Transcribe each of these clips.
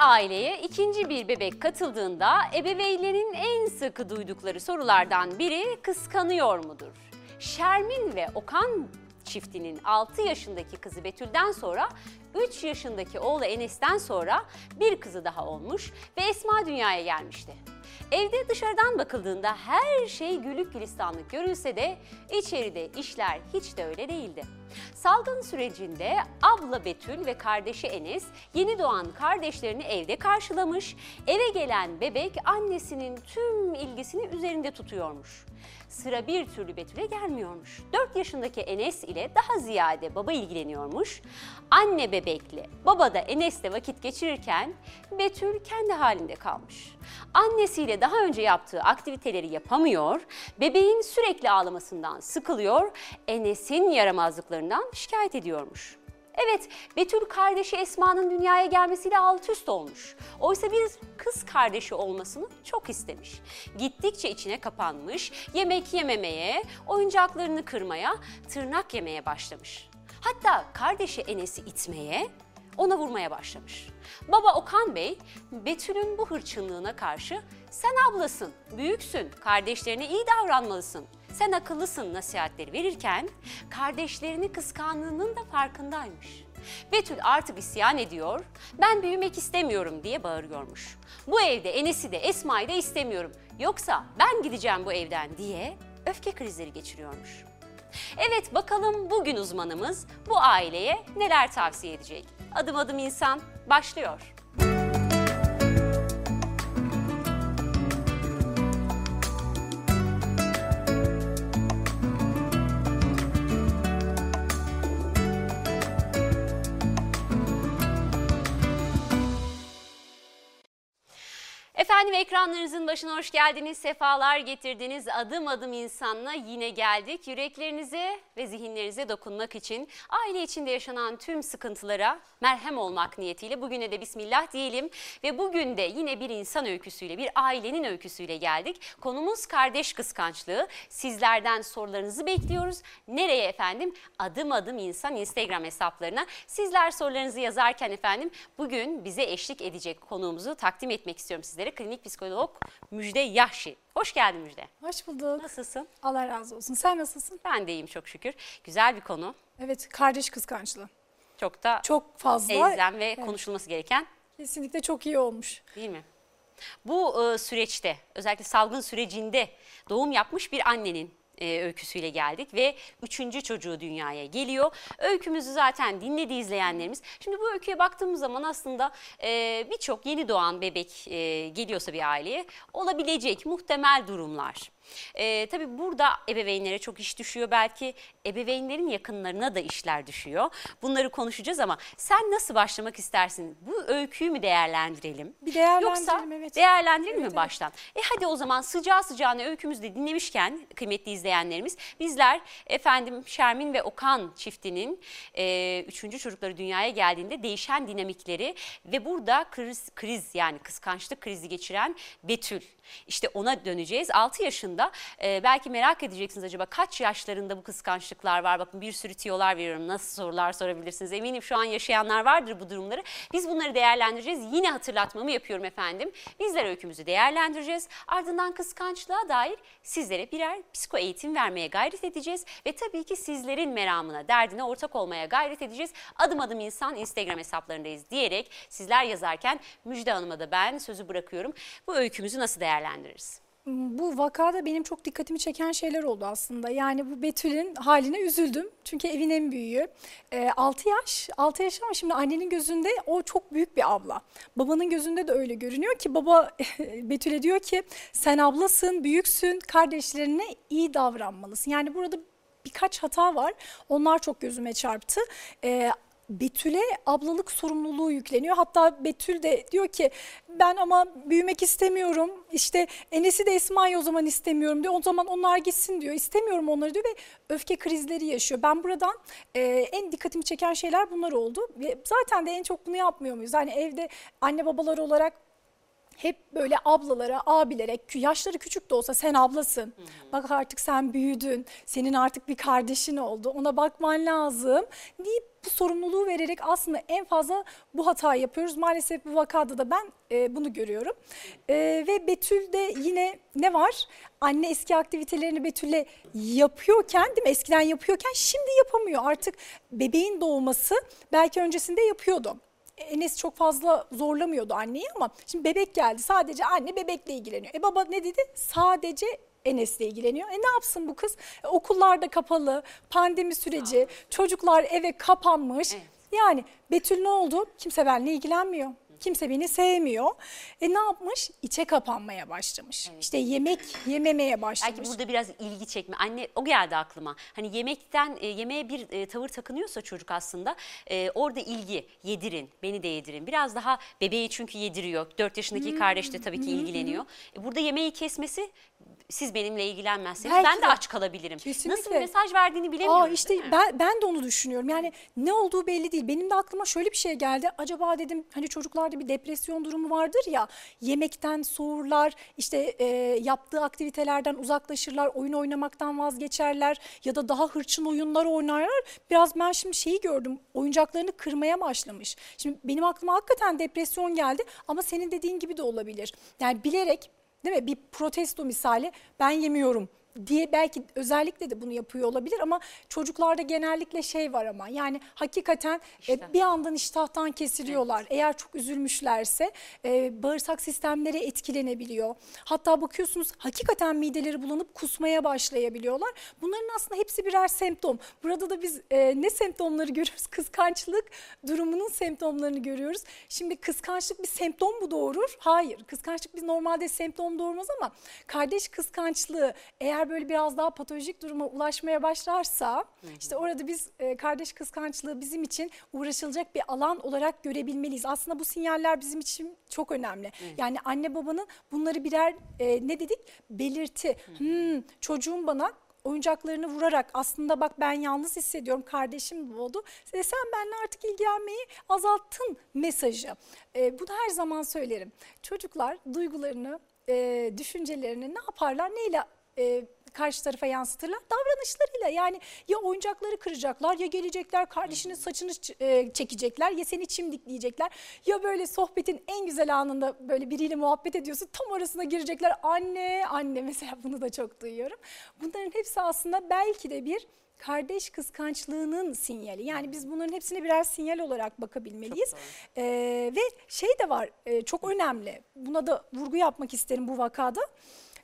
Aileye ikinci bir bebek katıldığında ebeveynlerin en sıkı duydukları sorulardan biri kıskanıyor mudur? Şermin ve Okan çiftinin 6 yaşındaki kızı Betül'den sonra 3 yaşındaki oğlu Enes'ten sonra bir kızı daha olmuş ve Esma dünyaya gelmişti. Evde dışarıdan bakıldığında her şey gülük gülistanlık görülse de içeride işler hiç de öyle değildi. Salgın sürecinde abla Betül ve kardeşi Enes yeni doğan kardeşlerini evde karşılamış, eve gelen bebek annesinin tüm ilgisini üzerinde tutuyormuş sıra bir türlü Betül'e gelmiyormuş. 4 yaşındaki Enes ile daha ziyade baba ilgileniyormuş. Anne bebekle baba da Enes'le vakit geçirirken Betül kendi halinde kalmış. Annesiyle daha önce yaptığı aktiviteleri yapamıyor, bebeğin sürekli ağlamasından sıkılıyor, Enes'in yaramazlıklarından şikayet ediyormuş. Evet, Betül kardeşi Esma'nın dünyaya gelmesiyle alt üst olmuş. Oysa bir kız kardeşi olmasını çok istemiş. Gittikçe içine kapanmış, yemek yememeye, oyuncaklarını kırmaya, tırnak yemeye başlamış. Hatta kardeşi Enes'i itmeye, ona vurmaya başlamış. Baba Okan Bey, Betül'ün bu hırçınlığına karşı sen ablasın, büyüksün, kardeşlerine iyi davranmalısın sen akıllısın nasihatleri verirken kardeşlerini kıskandığının da farkındaymış. Betül artık isyan ediyor, ben büyümek istemiyorum diye bağırıyormuş. Bu evde Enes'i de Esma'yı da istemiyorum, yoksa ben gideceğim bu evden diye öfke krizleri geçiriyormuş. Evet bakalım bugün uzmanımız bu aileye neler tavsiye edecek? Adım adım insan başlıyor. Efendim ekranlarınızın başına hoş geldiniz, sefalar getirdiniz. Adım adım insanla yine geldik. Yüreklerinize ve zihinlerinize dokunmak için aile içinde yaşanan tüm sıkıntılara merhem olmak niyetiyle bugüne de bismillah diyelim. Ve bugün de yine bir insan öyküsüyle, bir ailenin öyküsüyle geldik. Konumuz kardeş kıskançlığı. Sizlerden sorularınızı bekliyoruz. Nereye efendim? Adım adım insan Instagram hesaplarına. Sizler sorularınızı yazarken efendim bugün bize eşlik edecek konuğumuzu takdim etmek istiyorum sizlere uzmanları klinik psikolog Müjde Yahşi. Hoş geldin Müjde. Hoş bulduk. Nasılsın? Allah razı olsun. Sen nasılsın? Ben de iyiyim çok şükür. Güzel bir konu. Evet kardeş kıskançlığı. Çok da çok fazla elzem ve evet. konuşulması gereken. Kesinlikle çok iyi olmuş. Değil mi? Bu e, süreçte özellikle salgın sürecinde doğum yapmış bir annenin e, öyküsüyle geldik ve üçüncü çocuğu dünyaya geliyor. Öykümüzü zaten dinledi izleyenlerimiz. Şimdi bu öyküye baktığımız zaman aslında e, birçok yeni doğan bebek e, geliyorsa bir aileye olabilecek muhtemel durumlar. E, tabii burada ebeveynlere çok iş düşüyor. Belki ebeveynlerin yakınlarına da işler düşüyor. Bunları konuşacağız ama sen nasıl başlamak istersin? Bu öyküyü mü değerlendirelim? Bir değerlendirelim Yoksa evet. değerlendirelim evet, mi baştan? Evet. E hadi o zaman sıcağı sıcağına öykümüzü de dinlemişken kıymetli izleyenlerimiz bizler efendim Şermin ve Okan çiftinin e, üçüncü çocukları dünyaya geldiğinde değişen dinamikleri ve burada kriz, kriz yani kıskançlık krizi geçiren Betül işte ona döneceğiz. 6 yaşında e, belki merak edeceksiniz acaba kaç yaşlarında bu kıskançlıklar var? Bakın bir sürü tiyolar veriyorum. Nasıl sorular sorabilirsiniz? Eminim şu an yaşayanlar vardır bu durumları. Biz bunları değerlendireceğiz. Yine hatırlatmamı yapıyorum efendim. Bizler öykümüzü değerlendireceğiz. Ardından kıskançlığa dair sizlere birer psiko eğitim vermeye gayret edeceğiz. Ve tabii ki sizlerin meramına, derdine ortak olmaya gayret edeceğiz. Adım adım insan Instagram hesaplarındayız diyerek sizler yazarken Müjde Hanım'a da ben sözü bırakıyorum. Bu öykümüzü nasıl değerlendiririz? Bu vakada benim çok dikkatimi çeken şeyler oldu aslında. Yani bu Betül'ün haline üzüldüm. Çünkü evin en büyüğü. E, 6 yaş, 6 yaş ama şimdi annenin gözünde o çok büyük bir abla. Babanın gözünde de öyle görünüyor ki baba Betül'e diyor ki sen ablasın, büyüksün, kardeşlerine iyi davranmalısın. Yani burada birkaç hata var. Onlar çok gözüme çarptı. E, Betül'e ablalık sorumluluğu yükleniyor. Hatta Betül de diyor ki ben ama büyümek istemiyorum. İşte Enes'i de Esma'yı o zaman istemiyorum diyor. O zaman onlar gitsin diyor. İstemiyorum onları diyor ve öfke krizleri yaşıyor. Ben buradan e, en dikkatimi çeken şeyler bunlar oldu. Zaten de en çok bunu yapmıyor muyuz? Yani evde anne babalar olarak hep böyle ablalara, abilere, yaşları küçük de olsa sen ablasın. Bak artık sen büyüdün, senin artık bir kardeşin oldu, ona bakman lazım deyip bu sorumluluğu vererek aslında en fazla bu hatayı yapıyoruz. Maalesef bu vakada da ben e, bunu görüyorum. E, ve Betül'de yine ne var? Anne eski aktivitelerini Betül'le yapıyorken değil mi? Eskiden yapıyorken şimdi yapamıyor. Artık bebeğin doğması belki öncesinde yapıyordu. Enes çok fazla zorlamıyordu anneyi ama şimdi bebek geldi. Sadece anne bebekle ilgileniyor. E baba ne dedi? Sadece Enes'le ilgileniyor. E ne yapsın bu kız? E, okullar da kapalı, pandemi süreci, çocuklar eve kapanmış. Evet. Yani Betül ne oldu? Kimse benimle ilgilenmiyor. Kimse beni sevmiyor. E ne yapmış? İçe kapanmaya başlamış. İşte yemek yememeye başlamış. Belki burada biraz ilgi çekme. Anne o geldi aklıma. Hani yemekten e, yemeğe bir e, tavır takınıyorsa çocuk aslında e, orada ilgi yedirin, beni de yedirin. Biraz daha bebeği çünkü yediriyor. 4 yaşındaki kardeş de tabii ki ilgileniyor. E, burada yemeği kesmesi siz benimle ilgilenmezseniz Belki ben de de. aç kalabilirim. Nasıl Kesinlikle. bir mesaj verdiğini bilemiyorum. Aa işte ben, ben de onu düşünüyorum. Yani ne olduğu belli değil. Benim de aklıma şöyle bir şey geldi. Acaba dedim hani çocuklarda bir depresyon durumu vardır ya. Yemekten soğurlar, işte e, yaptığı aktivitelerden uzaklaşırlar, oyun oynamaktan vazgeçerler ya da daha hırçın oyunlar oynarlar. Biraz ben şimdi şeyi gördüm. Oyuncaklarını kırmaya başlamış. Şimdi benim aklıma hakikaten depresyon geldi ama senin dediğin gibi de olabilir. Yani bilerek değil mi? Bir protesto misali. Ben yemiyorum diye belki özellikle de bunu yapıyor olabilir ama çocuklarda genellikle şey var ama yani hakikaten e, İştah. bir andan iştahtan kesiliyorlar. Eğer çok üzülmüşlerse e, bağırsak sistemleri etkilenebiliyor. Hatta bakıyorsunuz hakikaten mideleri bulanıp kusmaya başlayabiliyorlar. Bunların aslında hepsi birer semptom. Burada da biz e, ne semptomları görüyoruz? Kıskançlık durumunun semptomlarını görüyoruz. Şimdi kıskançlık bir semptom mu doğurur? Hayır. Kıskançlık biz normalde semptom doğurmaz ama kardeş kıskançlığı eğer böyle biraz daha patolojik duruma ulaşmaya başlarsa işte orada biz e, kardeş kıskançlığı bizim için uğraşılacak bir alan olarak görebilmeliyiz. Aslında bu sinyaller bizim için çok önemli. Yani anne babanın bunları birer e, ne dedik? Belirti. Hmm, çocuğum bana oyuncaklarını vurarak aslında bak ben yalnız hissediyorum kardeşim doğdu. E, sen benimle artık ilgilenmeyi azalttın mesajı. E, bunu her zaman söylerim. Çocuklar duygularını, e, düşüncelerini ne yaparlar, neyle e, karşı tarafa yansıtırlar? Davranışlarıyla yani ya oyuncakları kıracaklar ya gelecekler kardeşinin saçını e, çekecekler ya seni çimdikleyecekler ya böyle sohbetin en güzel anında böyle biriyle muhabbet ediyorsun tam arasına girecekler anne anne mesela bunu da çok duyuyorum. Bunların hepsi aslında belki de bir kardeş kıskançlığının sinyali. Yani biz bunların hepsine birer sinyal olarak bakabilmeliyiz. Ee, ve şey de var e, çok önemli. Buna da vurgu yapmak isterim bu vakada.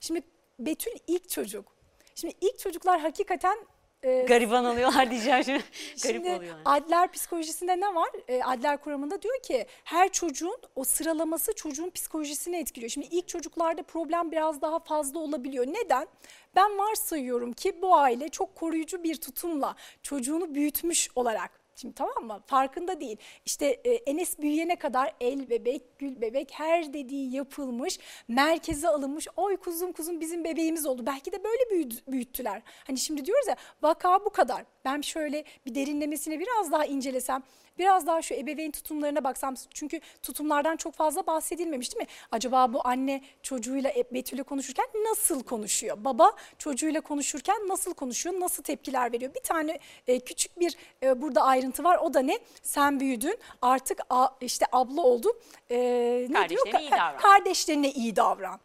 Şimdi Betül ilk çocuk. Şimdi ilk çocuklar hakikaten e, Gariban oluyorlar diyeceğim şimdi. Garip Şimdi oluyorlar. Adler psikolojisinde ne var? E, Adler kuramında diyor ki her çocuğun o sıralaması çocuğun psikolojisini etkiliyor. Şimdi ilk çocuklarda problem biraz daha fazla olabiliyor. Neden? Ben varsayıyorum ki bu aile çok koruyucu bir tutumla çocuğunu büyütmüş olarak Şimdi tamam mı? Farkında değil. İşte e, Enes büyüyene kadar el bebek, gül bebek her dediği yapılmış, merkeze alınmış. Oy kuzum kuzum bizim bebeğimiz oldu. Belki de böyle büyüt- büyüttüler. Hani şimdi diyoruz ya vaka bu kadar. Ben şöyle bir derinlemesine biraz daha incelesem, biraz daha şu ebeveyn tutumlarına baksam. Çünkü tutumlardan çok fazla bahsedilmemiş değil mi? Acaba bu anne çocuğuyla e, Betül'le konuşurken nasıl konuşuyor? Baba çocuğuyla konuşurken nasıl konuşuyor? Nasıl tepkiler veriyor? Bir tane e, küçük bir e, burada ayrıntı var. O da ne? Sen büyüdün artık a- işte abla oldun. E, ne diyor? Kardeşlerine iyi Ka- davran. Kardeşlerine iyi davran.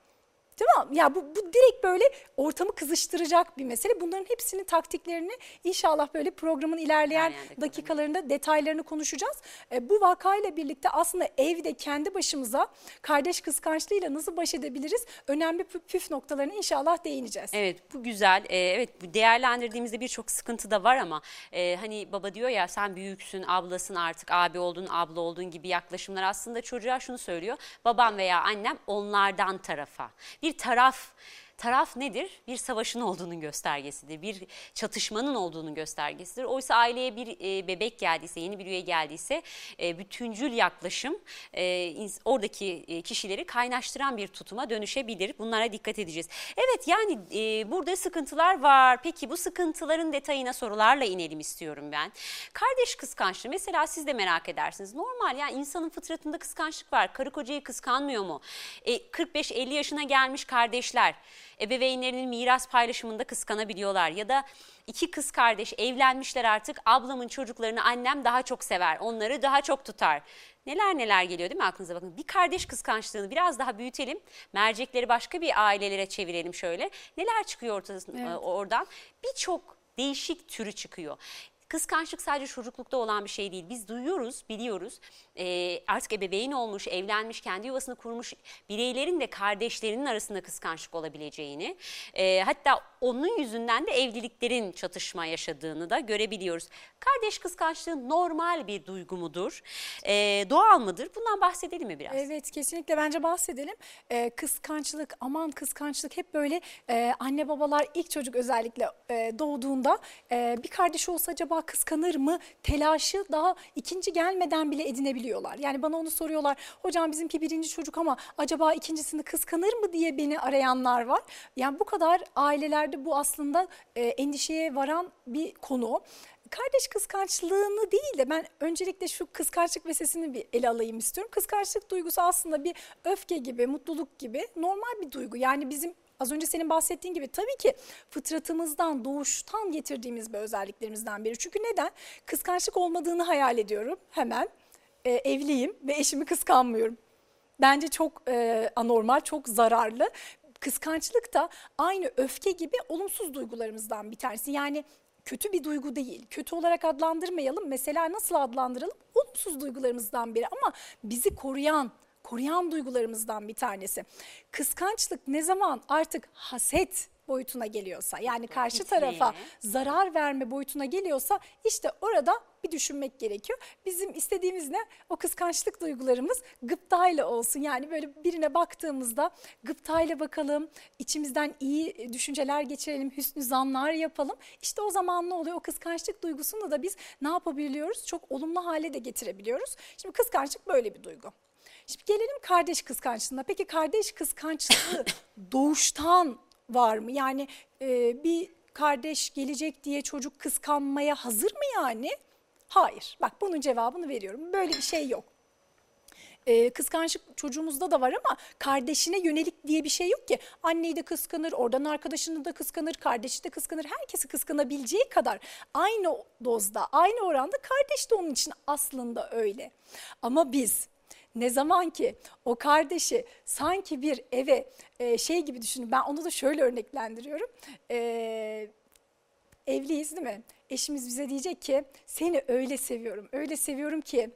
Değil mi? Ya bu, bu direkt böyle ortamı kızıştıracak bir mesele. Bunların hepsinin taktiklerini inşallah böyle programın ilerleyen dakikalarında. detaylarını konuşacağız. E, bu vakayla birlikte aslında evde kendi başımıza kardeş kıskançlığıyla nasıl baş edebiliriz? Önemli püf, noktalarına inşallah değineceğiz. Evet bu güzel. Ee, evet bu değerlendirdiğimizde birçok sıkıntı da var ama e, hani baba diyor ya sen büyüksün, ablasın artık, abi oldun, abla oldun gibi yaklaşımlar aslında çocuğa şunu söylüyor. Babam veya annem onlardan tarafa. Bir taraf taraf nedir? Bir savaşın olduğunun göstergesidir. Bir çatışmanın olduğunun göstergesidir. Oysa aileye bir e, bebek geldiyse, yeni bir üye geldiyse e, bütüncül yaklaşım e, oradaki kişileri kaynaştıran bir tutuma dönüşebilir. Bunlara dikkat edeceğiz. Evet yani burada sıkıntılar var. Peki bu sıkıntıların detayına sorularla inelim istiyorum ben. Kardeş kıskançlığı mesela siz de merak edersiniz. Normal yani insanın fıtratında kıskançlık var. Karı kocayı kıskanmıyor mu? E, 45-50 yaşına gelmiş kardeşler ebeveynlerinin miras paylaşımında kıskanabiliyorlar ya da iki kız kardeş evlenmişler artık ablamın çocuklarını annem daha çok sever onları daha çok tutar. Neler neler geliyor değil mi aklınıza bakın. Bir kardeş kıskançlığını biraz daha büyütelim. Mercekleri başka bir ailelere çevirelim şöyle. Neler çıkıyor ortasında, Evet. oradan? Birçok değişik türü çıkıyor. Kıskançlık sadece çocuklukta olan bir şey değil. Biz duyuyoruz, biliyoruz. Ee, artık ebeveyn olmuş, evlenmiş, kendi yuvasını kurmuş bireylerin de kardeşlerinin arasında kıskançlık olabileceğini, e, hatta onun yüzünden de evliliklerin çatışma yaşadığını da görebiliyoruz. Kardeş kıskançlığı normal bir duygu mudur? Ee, doğal mıdır? Bundan bahsedelim mi biraz? Evet kesinlikle bence bahsedelim. Ee, kıskançlık, aman kıskançlık hep böyle e, anne babalar ilk çocuk özellikle e, doğduğunda e, bir kardeş olsa acaba kıskanır mı telaşı daha ikinci gelmeden bile edinebiliyorlar. Yani bana onu soruyorlar hocam bizimki birinci çocuk ama acaba ikincisini kıskanır mı diye beni arayanlar var. Yani bu kadar ailelerde bu aslında e, endişeye varan bir konu. Kardeş kıskançlığını değil de ben öncelikle şu kıskançlık meselesini bir ele alayım istiyorum. Kıskançlık duygusu aslında bir öfke gibi, mutluluk gibi normal bir duygu. Yani bizim az önce senin bahsettiğin gibi tabii ki fıtratımızdan, doğuştan getirdiğimiz bir özelliklerimizden biri. Çünkü neden? Kıskançlık olmadığını hayal ediyorum hemen. Ee, evliyim ve eşimi kıskanmıyorum. Bence çok e, anormal, çok zararlı. Kıskançlık da aynı öfke gibi olumsuz duygularımızdan bir tanesi. Yani kötü bir duygu değil. Kötü olarak adlandırmayalım. Mesela nasıl adlandıralım? Olumsuz duygularımızdan biri ama bizi koruyan, koruyan duygularımızdan bir tanesi. Kıskançlık ne zaman artık haset boyutuna geliyorsa yani karşı tarafa zarar verme boyutuna geliyorsa işte orada bir düşünmek gerekiyor. Bizim istediğimiz ne? O kıskançlık duygularımız gıptayla olsun. Yani böyle birine baktığımızda gıptayla bakalım, içimizden iyi düşünceler geçirelim, hüsnü zanlar yapalım. İşte o zaman ne oluyor? O kıskançlık duygusunu da biz ne yapabiliyoruz? Çok olumlu hale de getirebiliyoruz. Şimdi kıskançlık böyle bir duygu. Şimdi gelelim kardeş kıskançlığına. Peki kardeş kıskançlığı doğuştan var mı? Yani e, bir kardeş gelecek diye çocuk kıskanmaya hazır mı yani? Hayır. Bak bunun cevabını veriyorum. Böyle bir şey yok. Ee, kıskançlık çocuğumuzda da var ama kardeşine yönelik diye bir şey yok ki. Anneyi de kıskanır, oradan arkadaşını da kıskanır, kardeşi de kıskanır. Herkesi kıskanabileceği kadar aynı dozda, aynı oranda kardeş de onun için aslında öyle. Ama biz ne zaman ki o kardeşi sanki bir eve e, şey gibi düşünün. Ben onu da şöyle örneklendiriyorum. Ee, evliyiz değil mi? Eşimiz bize diyecek ki seni öyle seviyorum, öyle seviyorum ki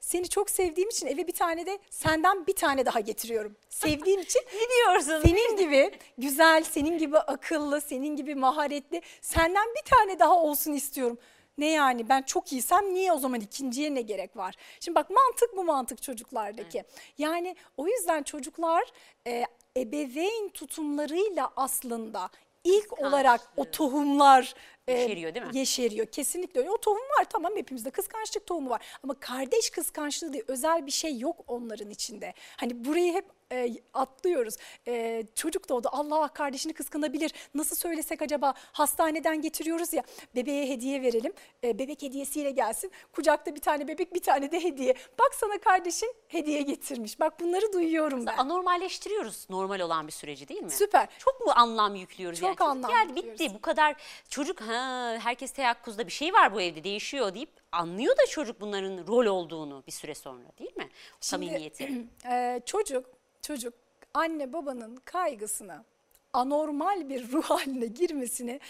seni çok sevdiğim için eve bir tane de senden bir tane daha getiriyorum. Sevdiğim için Gidiyorsun. senin gibi güzel, senin gibi akıllı, senin gibi maharetli senden bir tane daha olsun istiyorum. Ne yani ben çok iyiysem niye o zaman ikinciye ne gerek var? Şimdi bak mantık bu mantık çocuklardaki. Yani o yüzden çocuklar e, ebeveyn tutumlarıyla aslında ilk olarak o tohumlar e, Yeşeriyor değil mi? yeşeriyor. Kesinlikle öyle. O tohum var tamam hepimizde kıskançlık tohumu var. Ama kardeş kıskançlığı diye özel bir şey yok onların içinde. Hani burayı hep e, atlıyoruz. E, çocuk doğdu Allah kardeşini kıskanabilir. Nasıl söylesek acaba hastaneden getiriyoruz ya bebeğe hediye verelim. E, bebek hediyesiyle gelsin. Kucakta bir tane bebek bir tane de hediye. Bak sana kardeşin hediye getirmiş. Bak bunları duyuyorum ben. Anormalleştiriyoruz normal olan bir süreci değil mi? Süper. Çok mu anlam yüklüyoruz? Çok yani? Çocuk anlam geldi yüklüyoruz. bitti bu kadar çocuk ha herkes teyakkuzda bir şey var bu evde değişiyor deyip anlıyor da çocuk bunların rol olduğunu bir süre sonra değil mi? Samimiyeti. Ee, çocuk, çocuk anne babanın kaygısına anormal bir ruh haline girmesini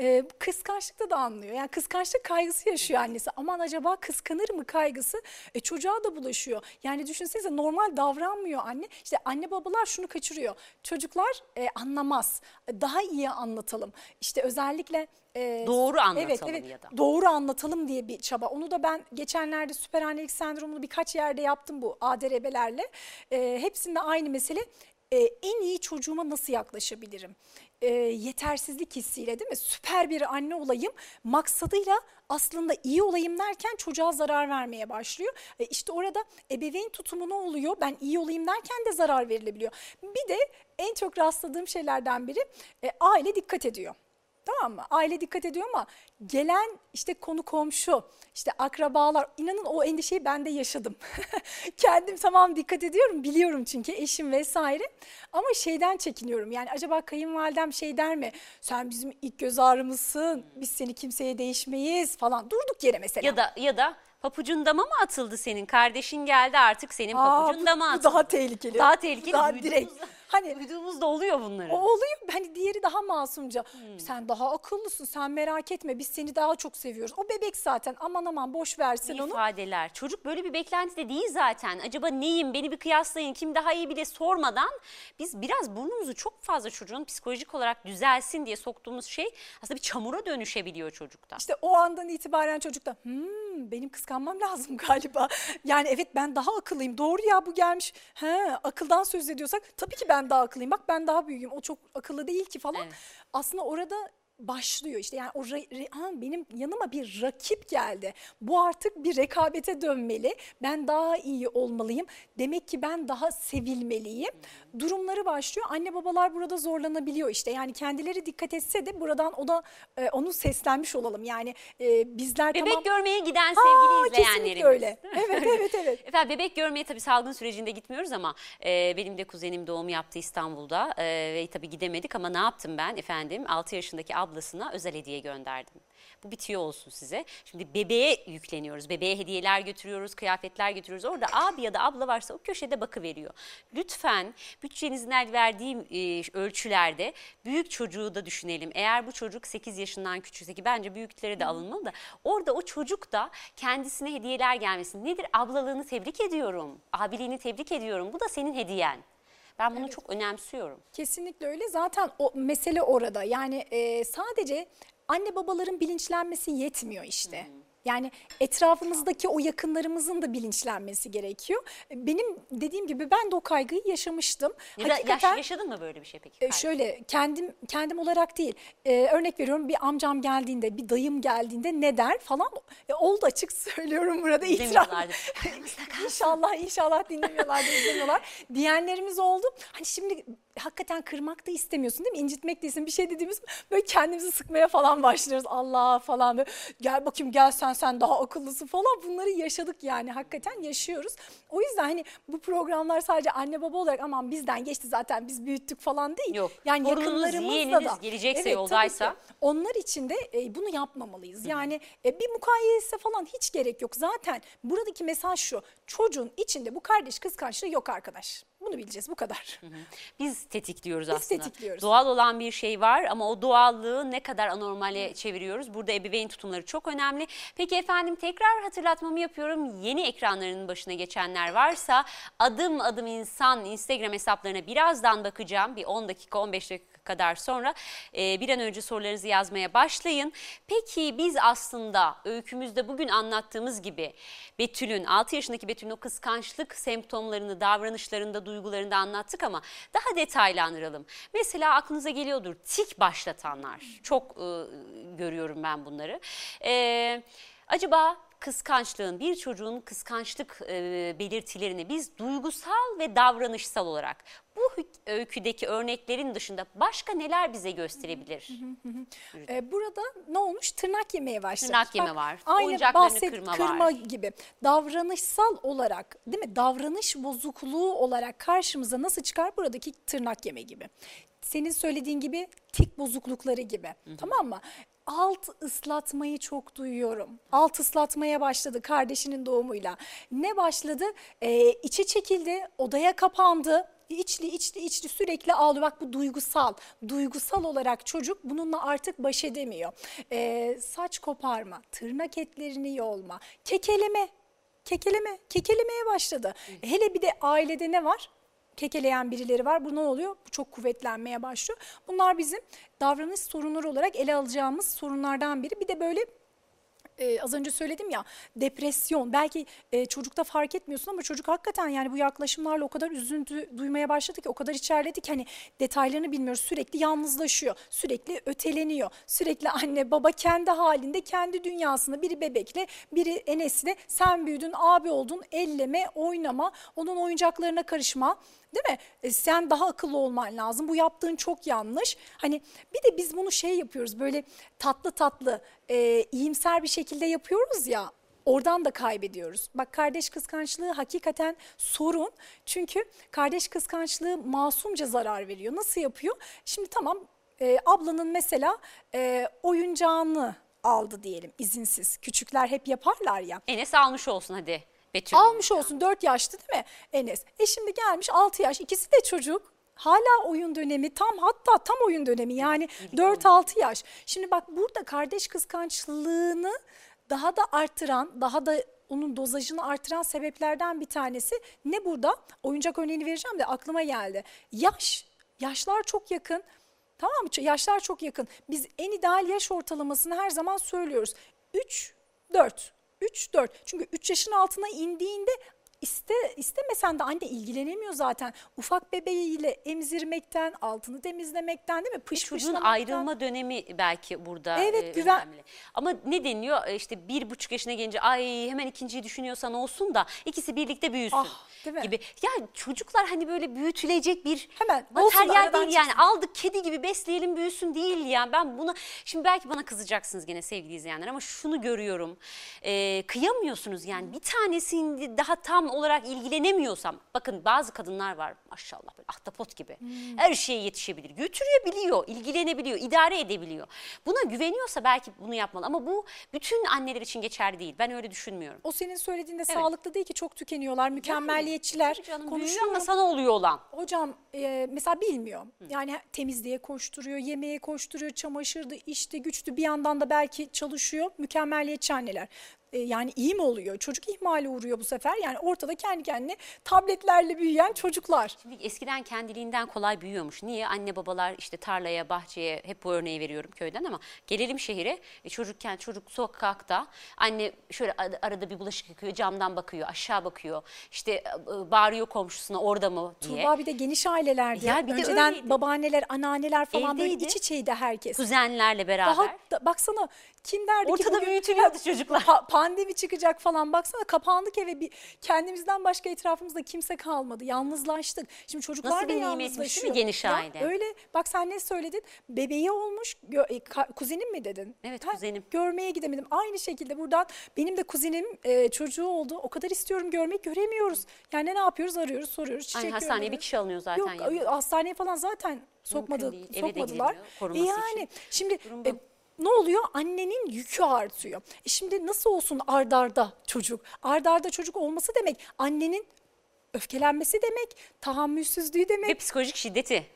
e, kıskançlıkta da anlıyor. Yani kıskançlık kaygısı yaşıyor annesi. Aman acaba kıskanır mı kaygısı? E, çocuğa da bulaşıyor. Yani düşünsenize normal davranmıyor anne. İşte anne babalar şunu kaçırıyor. Çocuklar e, anlamaz. Daha iyi anlatalım. İşte özellikle e, Doğru anlatalım evet, evet, ya da. Doğru anlatalım diye bir çaba. Onu da ben geçenlerde süper annelik sendromunu birkaç yerde yaptım bu ADRB'lerle. E, hepsinde aynı mesele e, en iyi çocuğuma nasıl yaklaşabilirim? E, yetersizlik hissiyle değil mi? Süper bir anne olayım maksadıyla aslında iyi olayım derken çocuğa zarar vermeye başlıyor. E, işte orada ebeveyn tutumu ne oluyor? Ben iyi olayım derken de zarar verilebiliyor. Bir de en çok rastladığım şeylerden biri e, aile dikkat ediyor. Tamam mı? Aile dikkat ediyor ama gelen işte konu komşu, işte akrabalar inanın o endişeyi ben de yaşadım. Kendim tamam dikkat ediyorum biliyorum çünkü eşim vesaire ama şeyden çekiniyorum. Yani acaba kayınvalidem şey der mi? Sen bizim ilk göz ağrımızsın. Biz seni kimseye değişmeyiz falan. Durduk yere mesela. Ya da ya da papucun dama mı atıldı senin? Kardeşin geldi artık senin Aa, papucun dama bu atıldı. daha tehlikeli. Daha tehlikeli. Daha direkt. Hani Duyduğumuzda oluyor bunları. O oluyor. Hani diğeri daha masumca. Hmm. Sen daha akıllısın. Sen merak etme. Biz seni daha çok seviyoruz. O bebek zaten. Aman aman boş versin onu. ifadeler. Çocuk böyle bir beklentide değil zaten. Acaba neyim, beni bir kıyaslayın, kim daha iyi bile sormadan biz biraz burnumuzu çok fazla çocuğun psikolojik olarak düzelsin diye soktuğumuz şey aslında bir çamura dönüşebiliyor çocukta. İşte o andan itibaren çocukta hmm, benim kıskanmam lazım galiba. Yani evet ben daha akıllıyım. Doğru ya bu gelmiş. He, akıldan söz ediyorsak tabii ki ben daha akıllıyım. Bak ben daha büyüğüm. O çok akıllı değil ki falan. Evet. Aslında orada başlıyor işte yani o re- re- ha, benim yanıma bir rakip geldi. Bu artık bir rekabete dönmeli. Ben daha iyi olmalıyım. Demek ki ben daha sevilmeliyim. Durumları başlıyor. Anne babalar burada zorlanabiliyor işte. Yani kendileri dikkat etse de buradan o da e, onu seslenmiş olalım. Yani e, bizler Bebek tamam görmeye giden Aa, sevgili kesinlikle izleyenlerimiz. öyle. Evet evet evet. Efendim bebek görmeye tabii salgın sürecinde gitmiyoruz ama e, benim de kuzenim doğum yaptı İstanbul'da e, ve tabii gidemedik ama ne yaptım ben efendim 6 yaşındaki ablasına özel hediye gönderdim. Bu bitiyor olsun size. Şimdi bebeğe yükleniyoruz. Bebeğe hediyeler götürüyoruz, kıyafetler götürüyoruz. Orada abi ya da abla varsa o köşede bakıveriyor. Lütfen bütçenizin el verdiği e, ölçülerde büyük çocuğu da düşünelim. Eğer bu çocuk 8 yaşından küçükse ki bence büyüklere de alınmalı da orada o çocuk da kendisine hediyeler gelmesin. Nedir? Ablalığını tebrik ediyorum. Abiliğini tebrik ediyorum. Bu da senin hediyen. Ben bunu çok önemsiyorum. Kesinlikle öyle. Zaten o mesele orada. Yani e, sadece anne babaların bilinçlenmesi yetmiyor işte. Yani etrafımızdaki o yakınlarımızın da bilinçlenmesi gerekiyor. Benim dediğim gibi ben de o kaygıyı yaşamıştım. Ya da yaş- yaşadın mı böyle bir şey peki? E, Kaygı? şöyle kendim kendim olarak değil. E, örnek veriyorum bir amcam geldiğinde, bir dayım geldiğinde ne der falan. E, oldu açık söylüyorum burada itiraf. İnşallah inşallah dinlemiyorlar, izlemiyorlar. Diyenlerimiz oldu. Hani şimdi hakikaten kırmak da istemiyorsun değil mi? İncitmek de istemiyorsun. Bir şey dediğimiz böyle kendimizi sıkmaya falan başlıyoruz. Allah falan böyle gel bakayım gel sen sen daha akıllısın falan. Bunları yaşadık yani hakikaten yaşıyoruz. O yüzden hani bu programlar sadece anne baba olarak aman bizden geçti zaten biz büyüttük falan değil. Yok. Yani yakınlarımızla da. gelecekse tabii yoldaysa. Onlar için de e, bunu yapmamalıyız. Yani e, bir mukayese falan hiç gerek yok. Zaten buradaki mesaj şu. Çocuğun içinde bu kardeş kıskançlığı yok arkadaş. Bunu bileceğiz bu kadar. Biz tetikliyoruz Biz aslında. tetikliyoruz. Doğal olan bir şey var ama o doğallığı ne kadar anormale çeviriyoruz. Burada ebeveyn tutumları çok önemli. Peki efendim tekrar hatırlatmamı yapıyorum. Yeni ekranlarının başına geçenler varsa adım adım insan Instagram hesaplarına birazdan bakacağım. Bir 10 dakika 15 dakika kadar sonra e, bir an önce sorularınızı yazmaya başlayın. Peki biz aslında öykümüzde bugün anlattığımız gibi Betül'ün 6 yaşındaki Betül'ün o kıskançlık semptomlarını, davranışlarında, duygularında anlattık ama daha detaylandıralım. Mesela aklınıza geliyordur tik başlatanlar. Çok e, görüyorum ben bunları. E, acaba kıskançlığın, bir çocuğun kıskançlık e, belirtilerini biz duygusal ve davranışsal olarak bu öyküdeki örneklerin dışında başka neler bize gösterebilir? E, burada ne olmuş? Tırnak yemeye başlamış. Tırnak yeme var, oyuncaklarını bahset, kırma kırma var. gibi. Davranışsal olarak değil mi? Davranış bozukluğu olarak karşımıza nasıl çıkar? Buradaki tırnak yeme gibi. Senin söylediğin gibi tik bozuklukları gibi. Tamam mı? Alt ıslatmayı çok duyuyorum. Alt ıslatmaya başladı kardeşinin doğumuyla. Ne başladı? Ee, içe çekildi, odaya kapandı. İçli içli içli sürekli ağlıyor. Bak bu duygusal. Duygusal olarak çocuk bununla artık baş edemiyor. Ee, saç koparma, tırnak etlerini yolma, kekeleme. Kekeleme, kekelemeye başladı. Hele bir de ailede ne var? Kekeleyen birileri var. Bu ne oluyor? Bu çok kuvvetlenmeye başlıyor. Bunlar bizim davranış sorunları olarak ele alacağımız sorunlardan biri. Bir de böyle e, az önce söyledim ya depresyon belki e, çocukta fark etmiyorsun ama çocuk hakikaten yani bu yaklaşımlarla o kadar üzüntü duymaya başladı ki o kadar içerledi ki hani detaylarını bilmiyoruz sürekli yalnızlaşıyor sürekli öteleniyor sürekli anne baba kendi halinde kendi dünyasında biri bebekle biri Enes'le sen büyüdün abi oldun elleme oynama onun oyuncaklarına karışma Değil mi? E, sen daha akıllı olman lazım. Bu yaptığın çok yanlış. Hani bir de biz bunu şey yapıyoruz böyle tatlı tatlı e, iyimser bir şekilde yapıyoruz ya. Oradan da kaybediyoruz. Bak kardeş kıskançlığı hakikaten sorun. Çünkü kardeş kıskançlığı masumca zarar veriyor. Nasıl yapıyor? Şimdi tamam e, ablanın mesela e, oyuncağını aldı diyelim izinsiz. Küçükler hep yaparlar ya. Enes almış olsun hadi Betül. Almış olsun 4 yaşlı değil mi Enes? E şimdi gelmiş 6 yaş ikisi de çocuk. Hala oyun dönemi tam hatta tam oyun dönemi yani 4-6 yaş. Şimdi bak burada kardeş kıskançlığını daha da arttıran daha da onun dozajını artıran sebeplerden bir tanesi ne burada? Oyuncak örneğini vereceğim de aklıma geldi. Yaş, yaşlar çok yakın. Tamam mı? Yaşlar çok yakın. Biz en ideal yaş ortalamasını her zaman söylüyoruz. 3, 4. 3-4. Çünkü 3 yaşın altına indiğinde iste, istemesen de anne ilgilenemiyor zaten. Ufak bebeğiyle emzirmekten, altını temizlemekten değil mi? Pış Çocuğun ayrılma dönemi belki burada evet, e, güven... önemli. Ama ne deniyor? E, işte bir buçuk yaşına gelince ay hemen ikinciyi düşünüyorsan olsun da ikisi birlikte büyüsün. Ah, gibi. Ya çocuklar hani böyle büyütülecek bir hemen materyal değil yani. aldık kedi gibi besleyelim büyüsün değil yani ben bunu şimdi belki bana kızacaksınız gene sevgili izleyenler ama şunu görüyorum. E, kıyamıyorsunuz yani. Bir tanesini daha tam olarak ilgilenemiyorsam bakın bazı kadınlar var maşallah böyle ahtapot gibi hmm. her şeye yetişebilir götürebiliyor ilgilenebiliyor idare edebiliyor buna güveniyorsa belki bunu yapmalı ama bu bütün anneler için geçerli değil ben öyle düşünmüyorum. O senin söylediğinde evet. sağlıklı değil ki çok tükeniyorlar mükemmelliyetçiler yani, canım, konuşuyor ama sana oluyor olan. Hocam e, mesela bilmiyor Hı. yani temizliğe koşturuyor yemeğe koşturuyor çamaşırdı işte güçlü bir yandan da belki çalışıyor mükemmelliyetçi anneler e, yani iyi mi oluyor? Çocuk ihmali uğruyor bu sefer. Yani ortada kendi kendine tabletlerle büyüyen çocuklar. Şimdi eskiden kendiliğinden kolay büyüyormuş. Niye? Anne babalar işte tarlaya, bahçeye hep bu örneği veriyorum köyden ama gelelim şehire. E, çocukken çocuk sokakta anne şöyle arada bir bulaşık yıkıyor, camdan bakıyor, aşağı bakıyor. İşte e, bağırıyor komşusuna orada mı diye. Tuğba bir de geniş ailelerdi. Ya bir Önceden de babaanneler, anneanneler falan Evdeydi. böyle iç içeydi herkes. Kuzenlerle beraber. Daha da, baksana kim derdi Ortada ki bugün büyütülüyordu çocuklar. Pa pandemi çıkacak falan baksana kapandık eve bir kendimizden başka etrafımızda kimse kalmadı. Yalnızlaştık. Şimdi çocuklar Nasıl da bir nimetmiş mi geniş aile? öyle bak sen ne söyledin? Bebeği olmuş e, kuzenim mi dedin? Evet ha, kuzenim. Görmeye gidemedim. Aynı şekilde buradan benim de kuzenim e, çocuğu oldu. O kadar istiyorum görmek göremiyoruz. Yani ne yapıyoruz? Arıyoruz, soruyoruz. Çiçek Aynen, hastaneye bir kişi alınıyor zaten. Yok yanına. hastaneye falan zaten sokmadı, sokmadılar. E yani için. şimdi e, ne oluyor? Annenin yükü artıyor. E şimdi nasıl olsun ardarda çocuk? Ardarda çocuk olması demek annenin öfkelenmesi demek, tahammülsüzlüğü demek. Ve psikolojik şiddeti.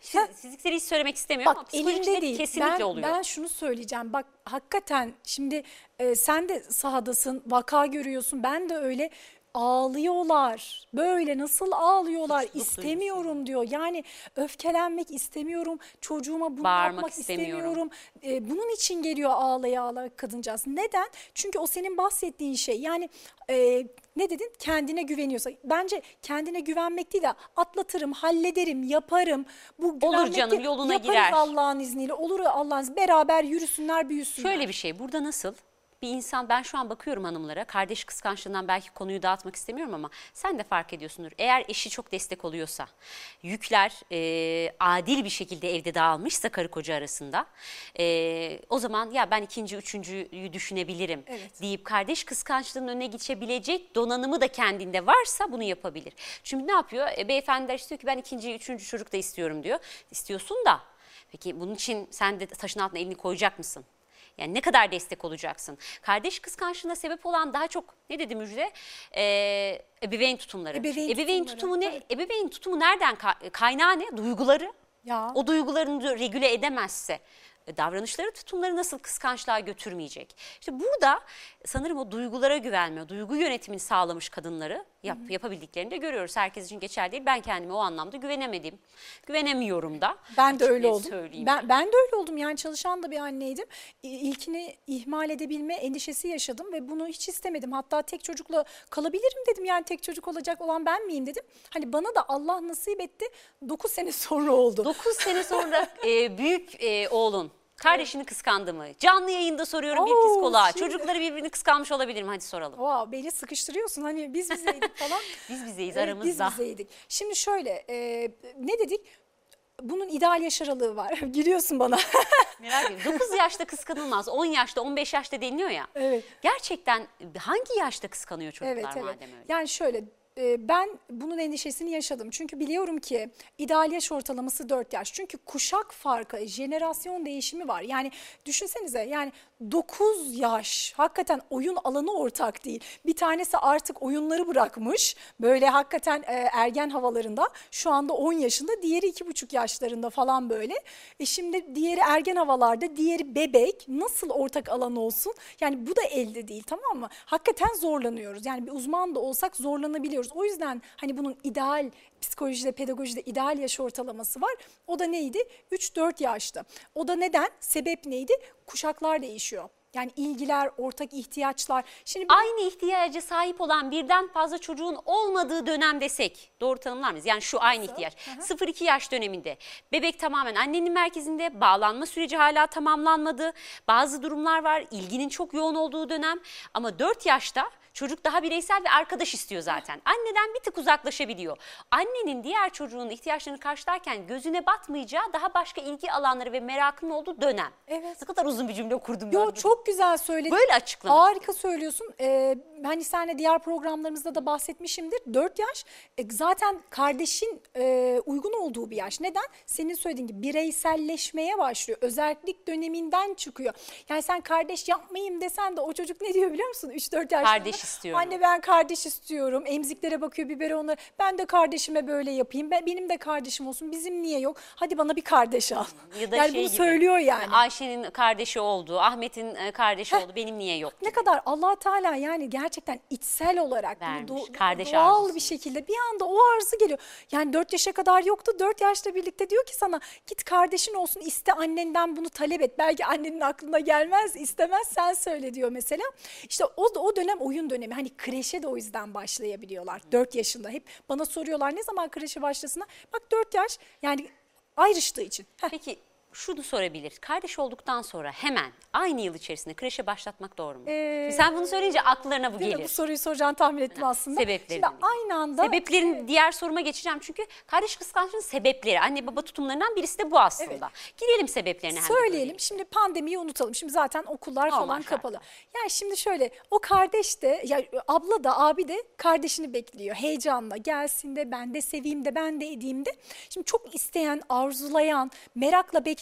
Fizikleri hiç söylemek istemiyorum Bak, ama psikolojik şiddet değil. kesinlikle ben, oluyor. Ben şunu söyleyeceğim. Bak hakikaten şimdi e, sen de sahadasın, vaka görüyorsun. Ben de öyle ağlıyorlar. Böyle nasıl ağlıyorlar? Suçluk istemiyorum duygusu. diyor. Yani öfkelenmek istemiyorum. Çocuğuma bunu Bağırmak yapmak istemiyorum. istemiyorum. Ee, bunun için geliyor ağlaya ağlaya kadıncağız. Neden? Çünkü o senin bahsettiğin şey. Yani e, ne dedin? Kendine güveniyorsa. Bence kendine güvenmek değil de atlatırım, hallederim, yaparım. Bu Olur canım yoluna yaparız girer. Allah'ın izniyle. Olur Allah'ın izniyle. Beraber yürüsünler, büyüsünler. Şöyle bir şey. Burada nasıl? Bir insan ben şu an bakıyorum hanımlara kardeş kıskançlığından belki konuyu dağıtmak istemiyorum ama sen de fark ediyorsundur. Eğer eşi çok destek oluyorsa yükler e, adil bir şekilde evde dağılmışsa karı koca arasında e, o zaman ya ben ikinci üçüncüyü düşünebilirim evet. deyip kardeş kıskançlığının önüne geçebilecek donanımı da kendinde varsa bunu yapabilir. Çünkü ne yapıyor? E, beyefendiler istiyor ki ben ikinci üçüncü çocuk da istiyorum diyor. İstiyorsun da peki bunun için sen de taşın altına elini koyacak mısın? Yani ne kadar destek olacaksın? Kardeş kıskançlığına sebep olan daha çok ne dedi Müjde? Ee, ebeveyn tutumları. Ebeveyn, ebeveyn tutumu ne? Evet. Ebeveyn tutumu nereden kaynağı ne? Duyguları. Ya. O duygularını regüle edemezse e, davranışları tutumları nasıl kıskançlığa götürmeyecek? İşte burada sanırım o duygulara güvenme, duygu yönetimini sağlamış kadınları yap, yapabildiklerini de görüyoruz. Herkes için geçerli değil. Ben kendime o anlamda güvenemedim. Güvenemiyorum da. Ben de öyle oldum. söyleyeyim. Ben, ben de öyle oldum. Yani çalışan da bir anneydim. İlkini ihmal edebilme endişesi yaşadım ve bunu hiç istemedim. Hatta tek çocukla kalabilirim dedim. Yani tek çocuk olacak olan ben miyim dedim. Hani bana da Allah nasip etti. 9 sene sonra oldu. 9 sene sonra e, büyük e, oğlun kardeşini kıskandı mı? Canlı yayında soruyorum bir Oo, psikoloğa. şimdi- Çocukları birbirini kıskanmış olabilir mi? Hadi soralım. Wow, beni sıkıştırıyorsun hani biz bizeydik falan. Biz bizeyiz Evet, aramızda. Biz bizeydik. Şimdi şöyle e, ne dedik? Bunun ideal yaş aralığı var. Gülüyorsun bana. Merak ediyorum. 9 yaşta kıskanılmaz. 10 yaşta, 15 yaşta deniliyor ya. Evet. Gerçekten hangi yaşta kıskanıyor çocuklar Evet evet. madem öyle? Yani şöyle ben bunun endişesini yaşadım. Çünkü biliyorum ki ideal yaş ortalaması 4 yaş. Çünkü kuşak farkı, jenerasyon değişimi var. Yani düşünsenize yani 9 yaş hakikaten oyun alanı ortak değil. Bir tanesi artık oyunları bırakmış. Böyle hakikaten e, ergen havalarında. Şu anda 10 yaşında, diğeri 2,5 yaşlarında falan böyle. E şimdi diğeri ergen havalarda, diğeri bebek. Nasıl ortak alan olsun? Yani bu da elde değil tamam mı? Hakikaten zorlanıyoruz. Yani bir uzman da olsak zorlanabiliyoruz. O yüzden hani bunun ideal psikolojide, pedagojide ideal yaş ortalaması var. O da neydi? 3-4 yaşta. O da neden? Sebep neydi? Kuşaklar değişiyor. Yani ilgiler, ortak ihtiyaçlar. Şimdi bir- Aynı ihtiyaca sahip olan birden fazla çocuğun olmadığı dönem desek doğru tanımlar mıyız? Yani şu aynı ihtiyaç. 0-2 yaş döneminde bebek tamamen annenin merkezinde bağlanma süreci hala tamamlanmadı. Bazı durumlar var ilginin çok yoğun olduğu dönem ama 4 yaşta Çocuk daha bireysel ve arkadaş istiyor zaten. Anneden bir tık uzaklaşabiliyor. Annenin diğer çocuğun ihtiyaçlarını karşılarken gözüne batmayacağı daha başka ilgi alanları ve merakının olduğu dönem. Evet. Ne kadar uzun bir cümle kurdum. Yo ben. çok güzel söyledin. Böyle açıklamak Harika söylüyorsun. Ee, hani senle diğer programlarımızda da bahsetmişimdir. 4 yaş e, zaten kardeşin e, uygun olduğu bir yaş. Neden? Senin söylediğin gibi bireyselleşmeye başlıyor. Özellik döneminden çıkıyor. Yani sen kardeş yapmayayım desen de o çocuk ne diyor biliyor musun? 3-4 yaşında. Kardeş istiyorum. Anne ben kardeş istiyorum. Emziklere bakıyor biberonlara. Ben de kardeşime böyle yapayım. Ben, benim de kardeşim olsun. Bizim niye yok? Hadi bana bir kardeş al. Ya da yani şey bunu gibi, söylüyor yani. Ayşe'nin kardeşi oldu, Ahmet'in e, kardeşi oldu, benim niye yok? Ne kadar Allah Teala yani gerçekten içsel olarak Vermiş, do- kardeş doğal arzusu. bir şekilde bir anda o arzu geliyor. Yani 4 yaşa kadar yoktu. 4 yaşla birlikte diyor ki sana git kardeşin olsun iste annenden bunu talep et. Belki annenin aklına gelmez istemez sen söyle diyor mesela. İşte o, o dönem oyun dönemi. Hani kreşe de o yüzden başlayabiliyorlar. 4 yaşında hep bana soruyorlar ne zaman kreşe başlasınlar. Bak 4 yaş yani ayrıştığı için. Heh. Peki şunu sorabilir. Kardeş olduktan sonra hemen aynı yıl içerisinde kreşe başlatmak doğru mu? Ee, sen bunu söyleyince aklarına bu Değil mi? gelir. Bu soruyu soracağını tahmin ettim aslında. Sebeplerini. Şimdi aynı anda Sebeplerin diğer soruma geçeceğim çünkü kardeş kıskançlığının sebepleri anne baba tutumlarından birisi de bu aslında. Girelim sebeplerine. Söyleyelim şimdi pandemiyi unutalım. Şimdi zaten okullar Normal falan şartlar. kapalı. Yani şimdi şöyle o kardeş de ya abla da abi de kardeşini bekliyor. Heyecanla gelsin de ben de seveyim de ben de edeyim de. Şimdi çok isteyen, arzulayan, merakla bekleyen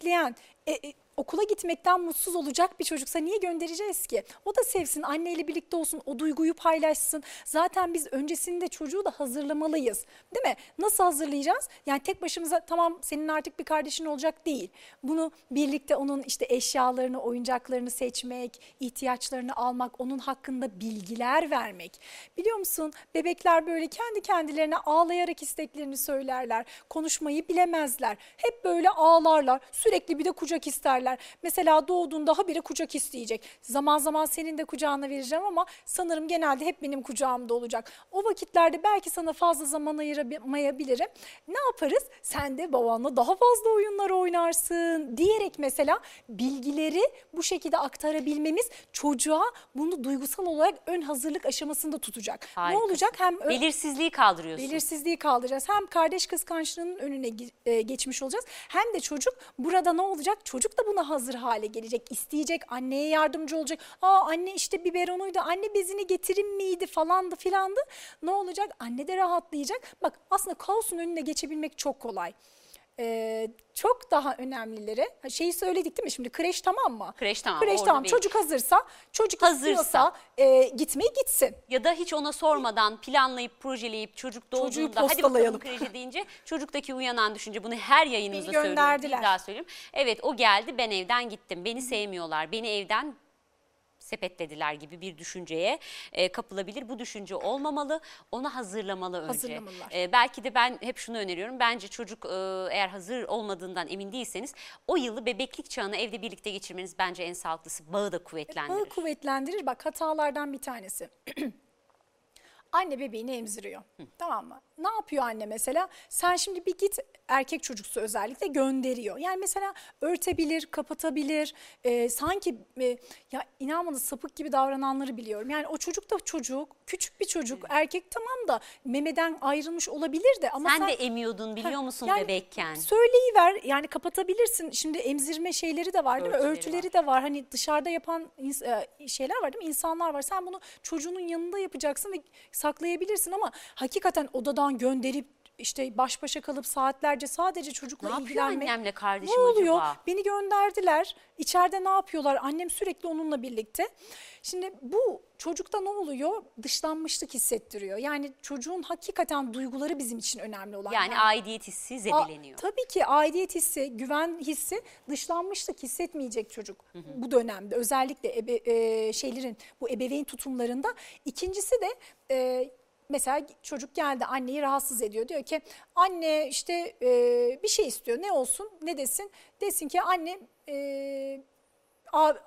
e, e, okula gitmekten mutsuz olacak bir çocuksa niye göndereceğiz ki? O da sevsin, anneyle birlikte olsun, o duyguyu paylaşsın. Zaten biz öncesinde çocuğu da hazırlamalıyız. Değil mi? Nasıl hazırlayacağız? Yani tek başımıza tamam senin artık bir kardeşin olacak değil. Bunu birlikte onun işte eşyalarını, oyuncaklarını seçmek, ihtiyaçlarını almak, onun hakkında bilgiler vermek. Biliyor musun? Bebekler böyle kendi kendilerine ağlayarak isteklerini söylerler. Konuşmayı bilemezler. Hep böyle ağlarlar. Sürekli bir de kucak isterler. Mesela doğduğunda habire kucak isteyecek. Zaman zaman senin de kucağına vereceğim ama sanırım genelde hep benim kucağımda olacak. O vakitlerde belki sana fazla zaman ayıramayabilirim. Ne yaparız? Sen de babanla daha fazla oyunlar oynarsın diyerek mesela bilgileri bu şekilde aktarabilmemiz çocuğa bunu duygusal olarak ön hazırlık aşamasında tutacak. Ne Harikasın. olacak? Hem Belirsizliği kaldırıyorsun. Belirsizliği kaldıracağız. Hem kardeş kıskançlığının önüne e, geçmiş olacağız. Hem de çocuk burada ne olacak? Çocuk da buna hazır hale gelecek. isteyecek, anneye yardımcı olacak. Aa anne işte biberonuydu, anne bezini getirin miydi falandı filandı. Ne olacak? Anne de rahatlayacak. Bak aslında kaosun önüne geçebilmek çok kolay. E, çok daha önemlileri. Şeyi söyledik değil mi şimdi kreş tamam mı? Kreş tamam, Kreş tamam. Çocuk hazırsa, çocuk Hazırsa. istiyorsa e, gitmeye gitsin. Ya da hiç ona sormadan planlayıp projeleyip çocuk doğduğunda hadi bakalım kreşe deyince çocuktaki uyanan düşünce bunu her yayınımızda söylüyorum. Bir daha söyleyeyim. Evet o geldi ben evden gittim. Beni sevmiyorlar. Beni evden sepetlediler gibi bir düşünceye e, kapılabilir. Bu düşünce olmamalı. Onu hazırlamalı önce. Hazırlamalılar. E, belki de ben hep şunu öneriyorum. Bence çocuk e, eğer hazır olmadığından emin değilseniz o yılı bebeklik çağını evde birlikte geçirmeniz bence en sağlıklısı. Bağı da kuvvetlendirir. Bağı kuvvetlendirir. Bak hatalardan bir tanesi. anne bebeğini emziriyor. Tamam mı? Ne yapıyor anne mesela? Sen şimdi bir git erkek çocuksu özellikle gönderiyor. Yani mesela örtebilir, kapatabilir. Ee, sanki e, ya inan bana sapık gibi davrananları biliyorum. Yani o çocuk da çocuk, küçük bir çocuk, erkek tamam da memeden ayrılmış olabilir de ama sen, sen, de emiyordun biliyor musun yani bebekken? Söyleyiver yani kapatabilirsin. Şimdi emzirme şeyleri de var değil mi? Örtüleri Örtüleri de var. Hani dışarıda yapan e, şeyler var değil mi? İnsanlar var. Sen bunu çocuğunun yanında yapacaksın ve saklayabilirsin ama hakikaten odadan gönderip işte baş başa kalıp saatlerce sadece çocukla Ne yapıyor ilgilenmek. annemle kardeşim Ne oluyor? acaba? Beni gönderdiler. İçeride ne yapıyorlar? Annem sürekli onunla birlikte. Şimdi bu çocukta ne oluyor? Dışlanmışlık hissettiriyor. Yani çocuğun hakikaten duyguları bizim için önemli olan. Yani aidiyet hissi A- zedeleniyor. tabii ki aidiyet hissi, güven hissi dışlanmışlık hissetmeyecek çocuk bu dönemde. Özellikle ebe, e, şeylerin bu ebeveyn tutumlarında. İkincisi de e, mesela çocuk geldi anneyi rahatsız ediyor. Diyor ki anne işte e, bir şey istiyor ne olsun ne desin? Desin ki anne e,